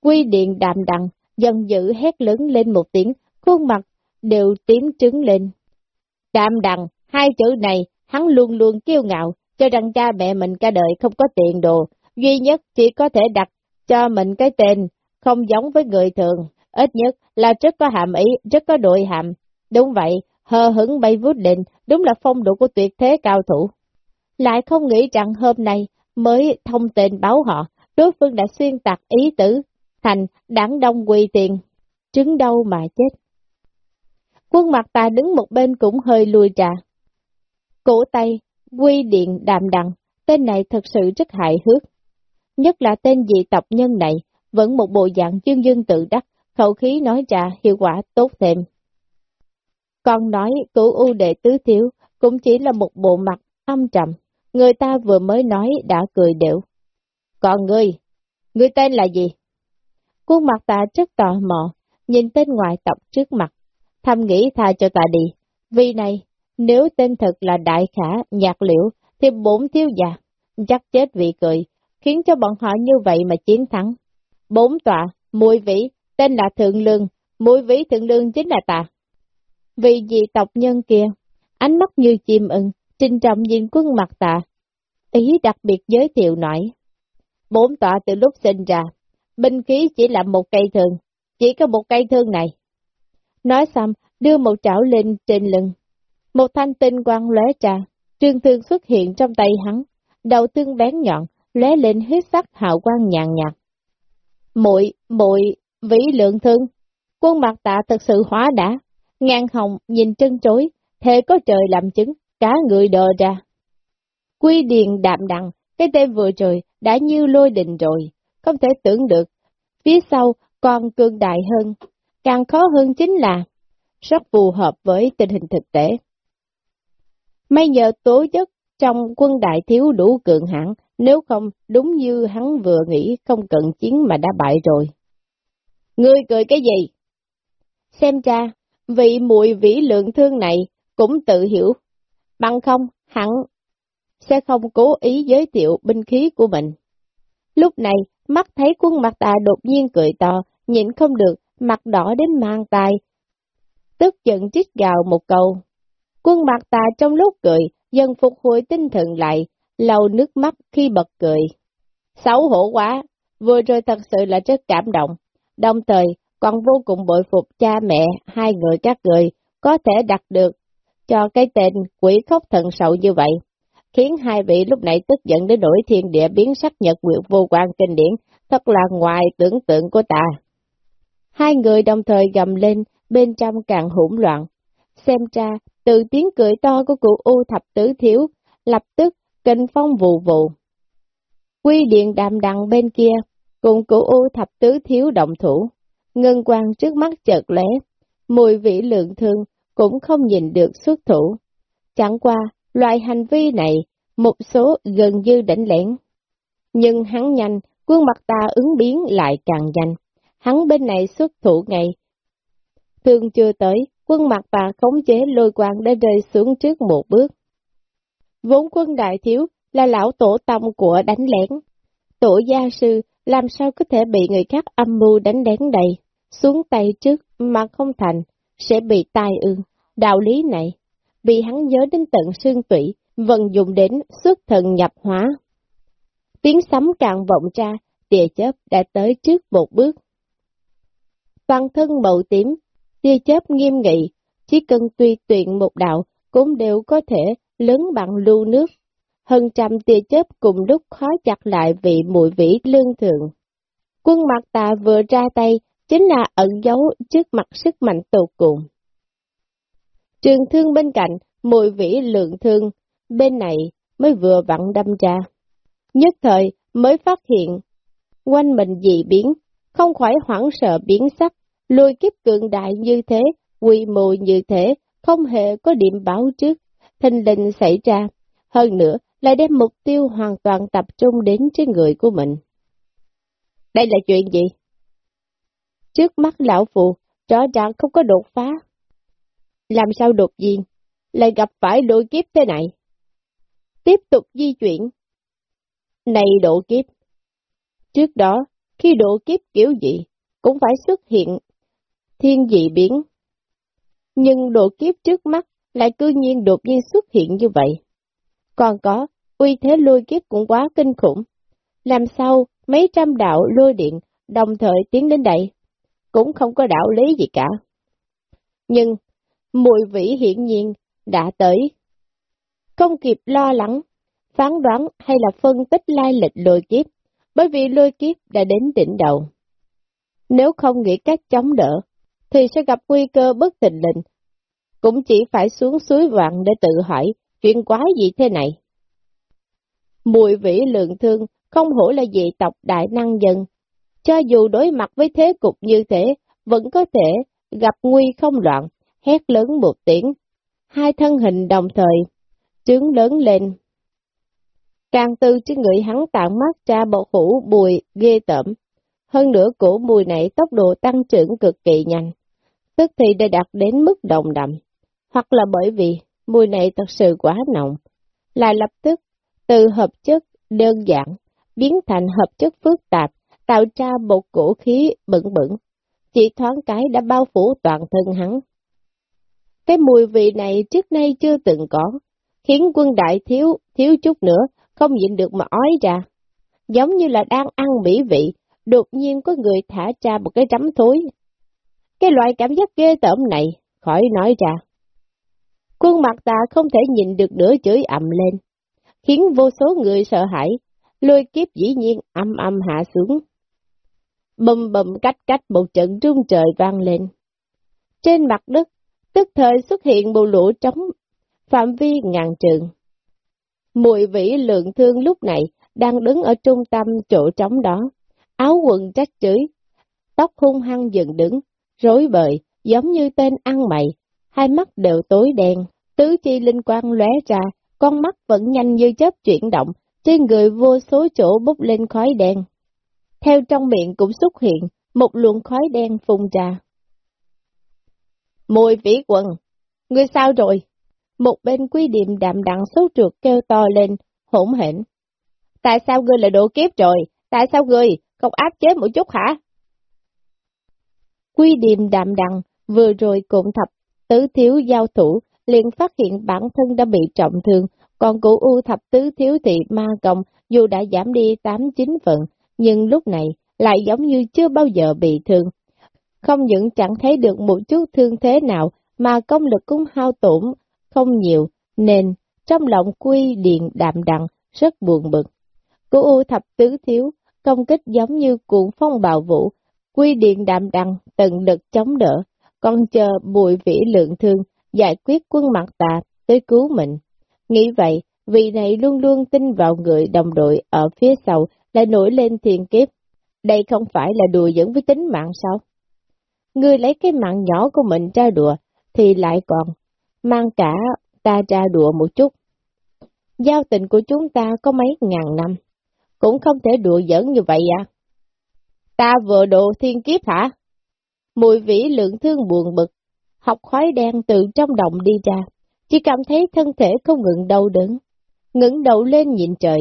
Quy điện đạm đằng, dần dữ hét lớn lên một tiếng, khuôn mặt đều tím trứng lên. Đạm đằng, hai chữ này, hắn luôn luôn kiêu ngạo, cho rằng cha mẹ mình cả đời không có tiền đồ, duy nhất chỉ có thể đặt cho mình cái tên không giống với người thường, ít nhất là rất có hàm ý, rất có đội hàm. Đúng vậy, hờ hững bay vút lên, đúng là phong độ của tuyệt thế cao thủ. Lại không nghĩ rằng hôm nay mới thông tin báo họ, đối phương đã xuyên tạc ý tử, thành đảng đông quỳ tiền, trứng đâu mà chết. Quân mặt ta đứng một bên cũng hơi lùi trà. Cổ tay, quy điện đàm đằng, tên này thật sự rất hại hước. Nhất là tên dị tộc nhân này, vẫn một bộ dạng dương dương tự đắc, khẩu khí nói ra hiệu quả tốt thêm. Còn nói cửu u đệ tứ thiếu cũng chỉ là một bộ mặt âm trầm, người ta vừa mới nói đã cười đều. Còn ngươi, ngươi tên là gì? Khuôn mặt ta rất tò mò, nhìn tên ngoại tộc trước mặt, thầm nghĩ tha cho ta đi. Vì này, nếu tên thật là đại khả, nhạc liễu, thì bốn thiếu già, chắc chết vì cười, khiến cho bọn họ như vậy mà chiến thắng. Bốn tọa, mùi vĩ, tên là Thượng Lương, mùi vĩ Thượng Lương chính là ta. Vì dị tộc nhân kia, ánh mắt như chim ưng, trinh trọng nhìn quân mặt ta, Ý đặc biệt giới thiệu nói. Bốn tọa từ lúc sinh ra, binh khí chỉ là một cây thương, chỉ có một cây thương này. Nói xong, đưa một chảo lên trên lưng. Một thanh tinh quang lóe trà, trương thương xuất hiện trong tay hắn, đầu tương bén nhọn, lóe lên huyết sắc hào quang nhàn nhạt. Muội, muội, vĩ lượng thương, quân mặt tạ thật sự hóa đã, Ngang hồng nhìn chân trối, thế có trời làm chứng, cả người đờ ra. Quy điền đạm đằng, cái tên vừa rồi đã như lôi đình rồi, không thể tưởng được. Phía sau còn cường đại hơn, càng khó hơn chính là rất phù hợp với tình hình thực tế. May nhờ tố chất trong quân đại thiếu đủ cường hãn, nếu không đúng như hắn vừa nghĩ không cần chiến mà đã bại rồi. Ngươi cười cái gì? Xem ra, vị mùi vĩ lượng thương này cũng tự hiểu, bằng không hẳn sẽ không cố ý giới thiệu binh khí của mình. Lúc này, mắt thấy quân mặt ta đột nhiên cười to, nhịn không được, mặt đỏ đến mang tai. Tức giận trích gào một câu. Quân mặt tà trong lúc cười, dần phục hồi tinh thần lại, lau nước mắt khi bật cười. Xấu hổ quá, vừa rồi thật sự là rất cảm động. Đồng thời, còn vô cùng bội phục cha mẹ hai người các người có thể đặt được cho cái tên quỷ khóc thần sầu như vậy, khiến hai vị lúc nãy tức giận đến nỗi thiên địa biến sắc nhật nguyện vô quan kinh điển, thật là ngoài tưởng tượng của ta. Hai người đồng thời gầm lên, bên trong càng hỗn loạn. Xem ra, từ tiếng cười to của cụ U thập tứ thiếu, lập tức kinh phong vụ vụ. Quy điện đàm đằng bên kia, cùng cụ U thập tứ thiếu động thủ. Ngân quang trước mắt chợt lé, mùi vị lượng thương cũng không nhìn được xuất thủ. Chẳng qua, loại hành vi này, một số gần như đỉnh lẻn. Nhưng hắn nhanh, quân mặt ta ứng biến lại càng nhanh. Hắn bên này xuất thủ ngay. Thương chưa tới, quân mặt và khống chế lôi quang đã rơi xuống trước một bước. Vốn quân đại thiếu là lão tổ tông của đánh lén. Tổ gia sư làm sao có thể bị người khác âm mưu đánh đánh đầy, xuống tay trước mà không thành, sẽ bị tai ương. Đạo lý này, bị hắn nhớ đến tận xương tủy, vận dụng đến xuất thần nhập hóa. Tiếng sấm càng vọng ra, địa chớp đã tới trước một bước. Toàn thân màu tím, tia chớp nghiêm nghị, chỉ cần tùy tuyển một đạo cũng đều có thể lớn bằng lưu nước. hơn trăm tia chớp cùng lúc khó chặt lại vị mùi vĩ lương thượng. Quân mặt tà vừa ra tay, chính là ẩn giấu trước mặt sức mạnh tột cùng. Trường thương bên cạnh, mùi vĩ lượng thương, bên này mới vừa vặn đâm ra. Nhất thời mới phát hiện, quanh mình dị biến, không khỏi hoảng sợ biến sắc, lùi kiếp cường đại như thế, quy mô như thế, không hề có điểm báo trước, thình lình xảy ra, hơn nữa lại đem mục tiêu hoàn toàn tập trung đến trên người của mình. Đây là chuyện gì? Trước mắt lão phụ, rõ ràng không có đột phá. Làm sao đột nhiên, lại gặp phải lôi kiếp thế này? Tiếp tục di chuyển. Này độ kiếp! Trước đó, khi độ kiếp kiểu gì, cũng phải xuất hiện thiên dị biến. Nhưng độ kiếp trước mắt lại cư nhiên đột nhiên xuất hiện như vậy. Còn có, uy thế lôi kiếp cũng quá kinh khủng. Làm sao mấy trăm đạo lôi điện đồng thời tiến đến đây, cũng không có đạo lý gì cả. Nhưng, mùi vĩ hiển nhiên đã tới. Không kịp lo lắng, phán đoán hay là phân tích lai lịch lôi kiếp, bởi vì lôi kiếp đã đến đỉnh đầu. Nếu không nghĩ cách chống đỡ, thì sẽ gặp nguy cơ bất tình lình, cũng chỉ phải xuống suối vạn để tự hỏi chuyện quái gì thế này. Mùi vĩ lượng thương không hổ là dị tộc đại năng dân, cho dù đối mặt với thế cục như thế, vẫn có thể gặp nguy không loạn, hét lớn một tiếng. Hai thân hình đồng thời, trướng lớn lên. Càng tư trên người hắn tạm mắt ra bộ hủ bùi ghê tởm. Hơn nữa cổ mùi này tốc độ tăng trưởng cực kỳ nhanh, tức thì đã đạt đến mức đồng đậm, hoặc là bởi vì mùi này thật sự quá nồng, là lập tức từ hợp chất đơn giản biến thành hợp chất phức tạp, tạo ra một cổ khí bẩn bẩn, chỉ thoáng cái đã bao phủ toàn thân hắn. Cái mùi vị này trước nay chưa từng có, khiến quân đại thiếu, thiếu chút nữa, không nhịn được mà ói ra. Giống như là đang ăn mỹ vị, đột nhiên có người thả ra một cái rắm thối. Cái loại cảm giác ghê tởm này, khỏi nói ra. Quân mặt ta không thể nhìn được nữa chửi ầm lên, khiến vô số người sợ hãi, lôi kiếp dĩ nhiên âm âm hạ xuống. Bầm bầm cách cách một trận rung trời vang lên. Trên mặt đất, tức thời xuất hiện bộ lũ trống, phạm vi ngàn trường. Mùi vĩ lượng thương lúc này đang đứng ở trung tâm chỗ trống đó, áo quần trách chửi, tóc hung hăng dựng đứng, rối bời, giống như tên ăn mày, hai mắt đều tối đen, tứ chi linh quang lóe ra, con mắt vẫn nhanh như chớp chuyển động, trên người vô số chỗ bốc lên khói đen. Theo trong miệng cũng xuất hiện một luồng khói đen phun ra. Mùi vĩ quần, người sao rồi? Một bên quy điểm đạm đặng xấu trượt kêu to lên, hỗn hển. Tại sao ngươi lại đổ kiếp rồi? Tại sao ngươi không áp chế một chút hả? Quy điềm đạm đằng vừa rồi cũng thập tứ thiếu giao thủ, liền phát hiện bản thân đã bị trọng thương, còn cụ U thập tứ thiếu thị ma công dù đã giảm đi 8-9 phần, nhưng lúc này lại giống như chưa bao giờ bị thương. Không những chẳng thấy được một chút thương thế nào mà công lực cũng hao tổn không nhiều, nên trong lòng quy điện đạm đặng, rất buồn bực. Cụ U thập tứ thiếu, công kích giống như cuộn phong bào vũ, quy điện đạm đằng tận lực chống đỡ, còn chờ bùi vĩ lượng thương, giải quyết quân mặt tà tới cứu mình. Nghĩ vậy, vị này luôn luôn tin vào người đồng đội ở phía sau lại nổi lên thiền kiếp. Đây không phải là đùa dẫn với tính mạng sao? Người lấy cái mạng nhỏ của mình ra đùa, thì lại còn mang cả ta ra đùa một chút. Giao tình của chúng ta có mấy ngàn năm, cũng không thể đùa giỡn như vậy à? Ta vừa độ thiên kiếp hả? Mùi vĩ lượng thương buồn bực, học khói đen từ trong động đi ra, chỉ cảm thấy thân thể không ngừng đau đớn. Ngẩng đầu lên nhìn trời,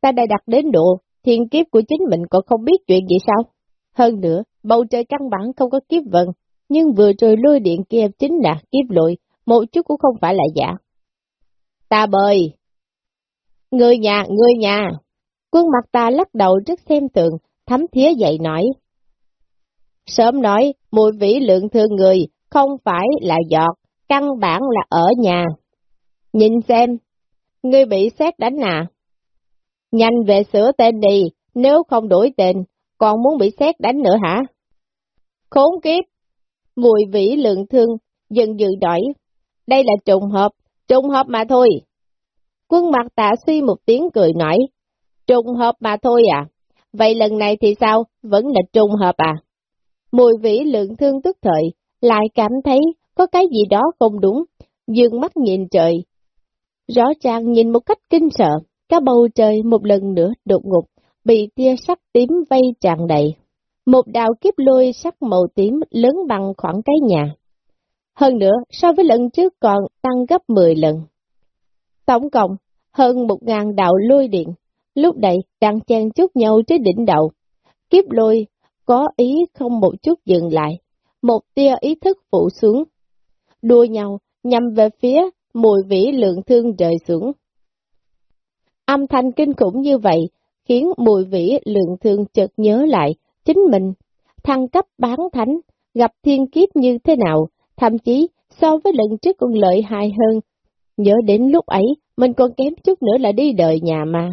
ta đã đặt đến độ, thiên kiếp của chính mình còn không biết chuyện gì sao? Hơn nữa, bầu trời căn bản không có kiếp vận, nhưng vừa rồi lôi điện kia chính là kiếp lội, một chút cũng không phải là giả. Ta bơi! Người nhà, người nhà! Quân mặt ta lắc đầu rất xem thường, thấm thía dậy nói. Sớm nói, mùi vĩ lượng thương người, không phải là giọt, căn bản là ở nhà. Nhìn xem, ngươi bị xét đánh à? Nhanh về sửa tên đi, nếu không đổi tên, còn muốn bị xét đánh nữa hả? Khốn kiếp! Mùi vĩ lượng thương, dần dự đổi. Đây là trùng hợp, trùng hợp mà thôi. Quân mặt tạ suy một tiếng cười nói, trùng hợp mà thôi à? Vậy lần này thì sao? Vẫn là trùng hợp à? Mùi vĩ lượng thương tức thời, lại cảm thấy có cái gì đó không đúng, dương mắt nhìn trời. Rõ ràng nhìn một cách kinh sợ, cả bầu trời một lần nữa đột ngột, bị tia sắc tím vây tràn đầy. Một đạo kiếp lôi sắc màu tím lớn bằng khoảng cái nhà. Hơn nữa, so với lần trước còn tăng gấp 10 lần. Tổng cộng, hơn một ngàn đạo lôi điện, lúc này đang chen chút nhau trên đỉnh đầu. Kiếp lôi có ý không một chút dừng lại, một tia ý thức phụ xuống. Đua nhau nhằm về phía mùi vĩ lượng thương rời xuống. Âm thanh kinh khủng như vậy khiến mùi vĩ lượng thương chợt nhớ lại chính mình, thăng cấp bán thánh, gặp thiên kiếp như thế nào, thậm chí so với lần trước còn lợi hại hơn. Nhớ đến lúc ấy, mình còn kém chút nữa là đi đời nhà mà.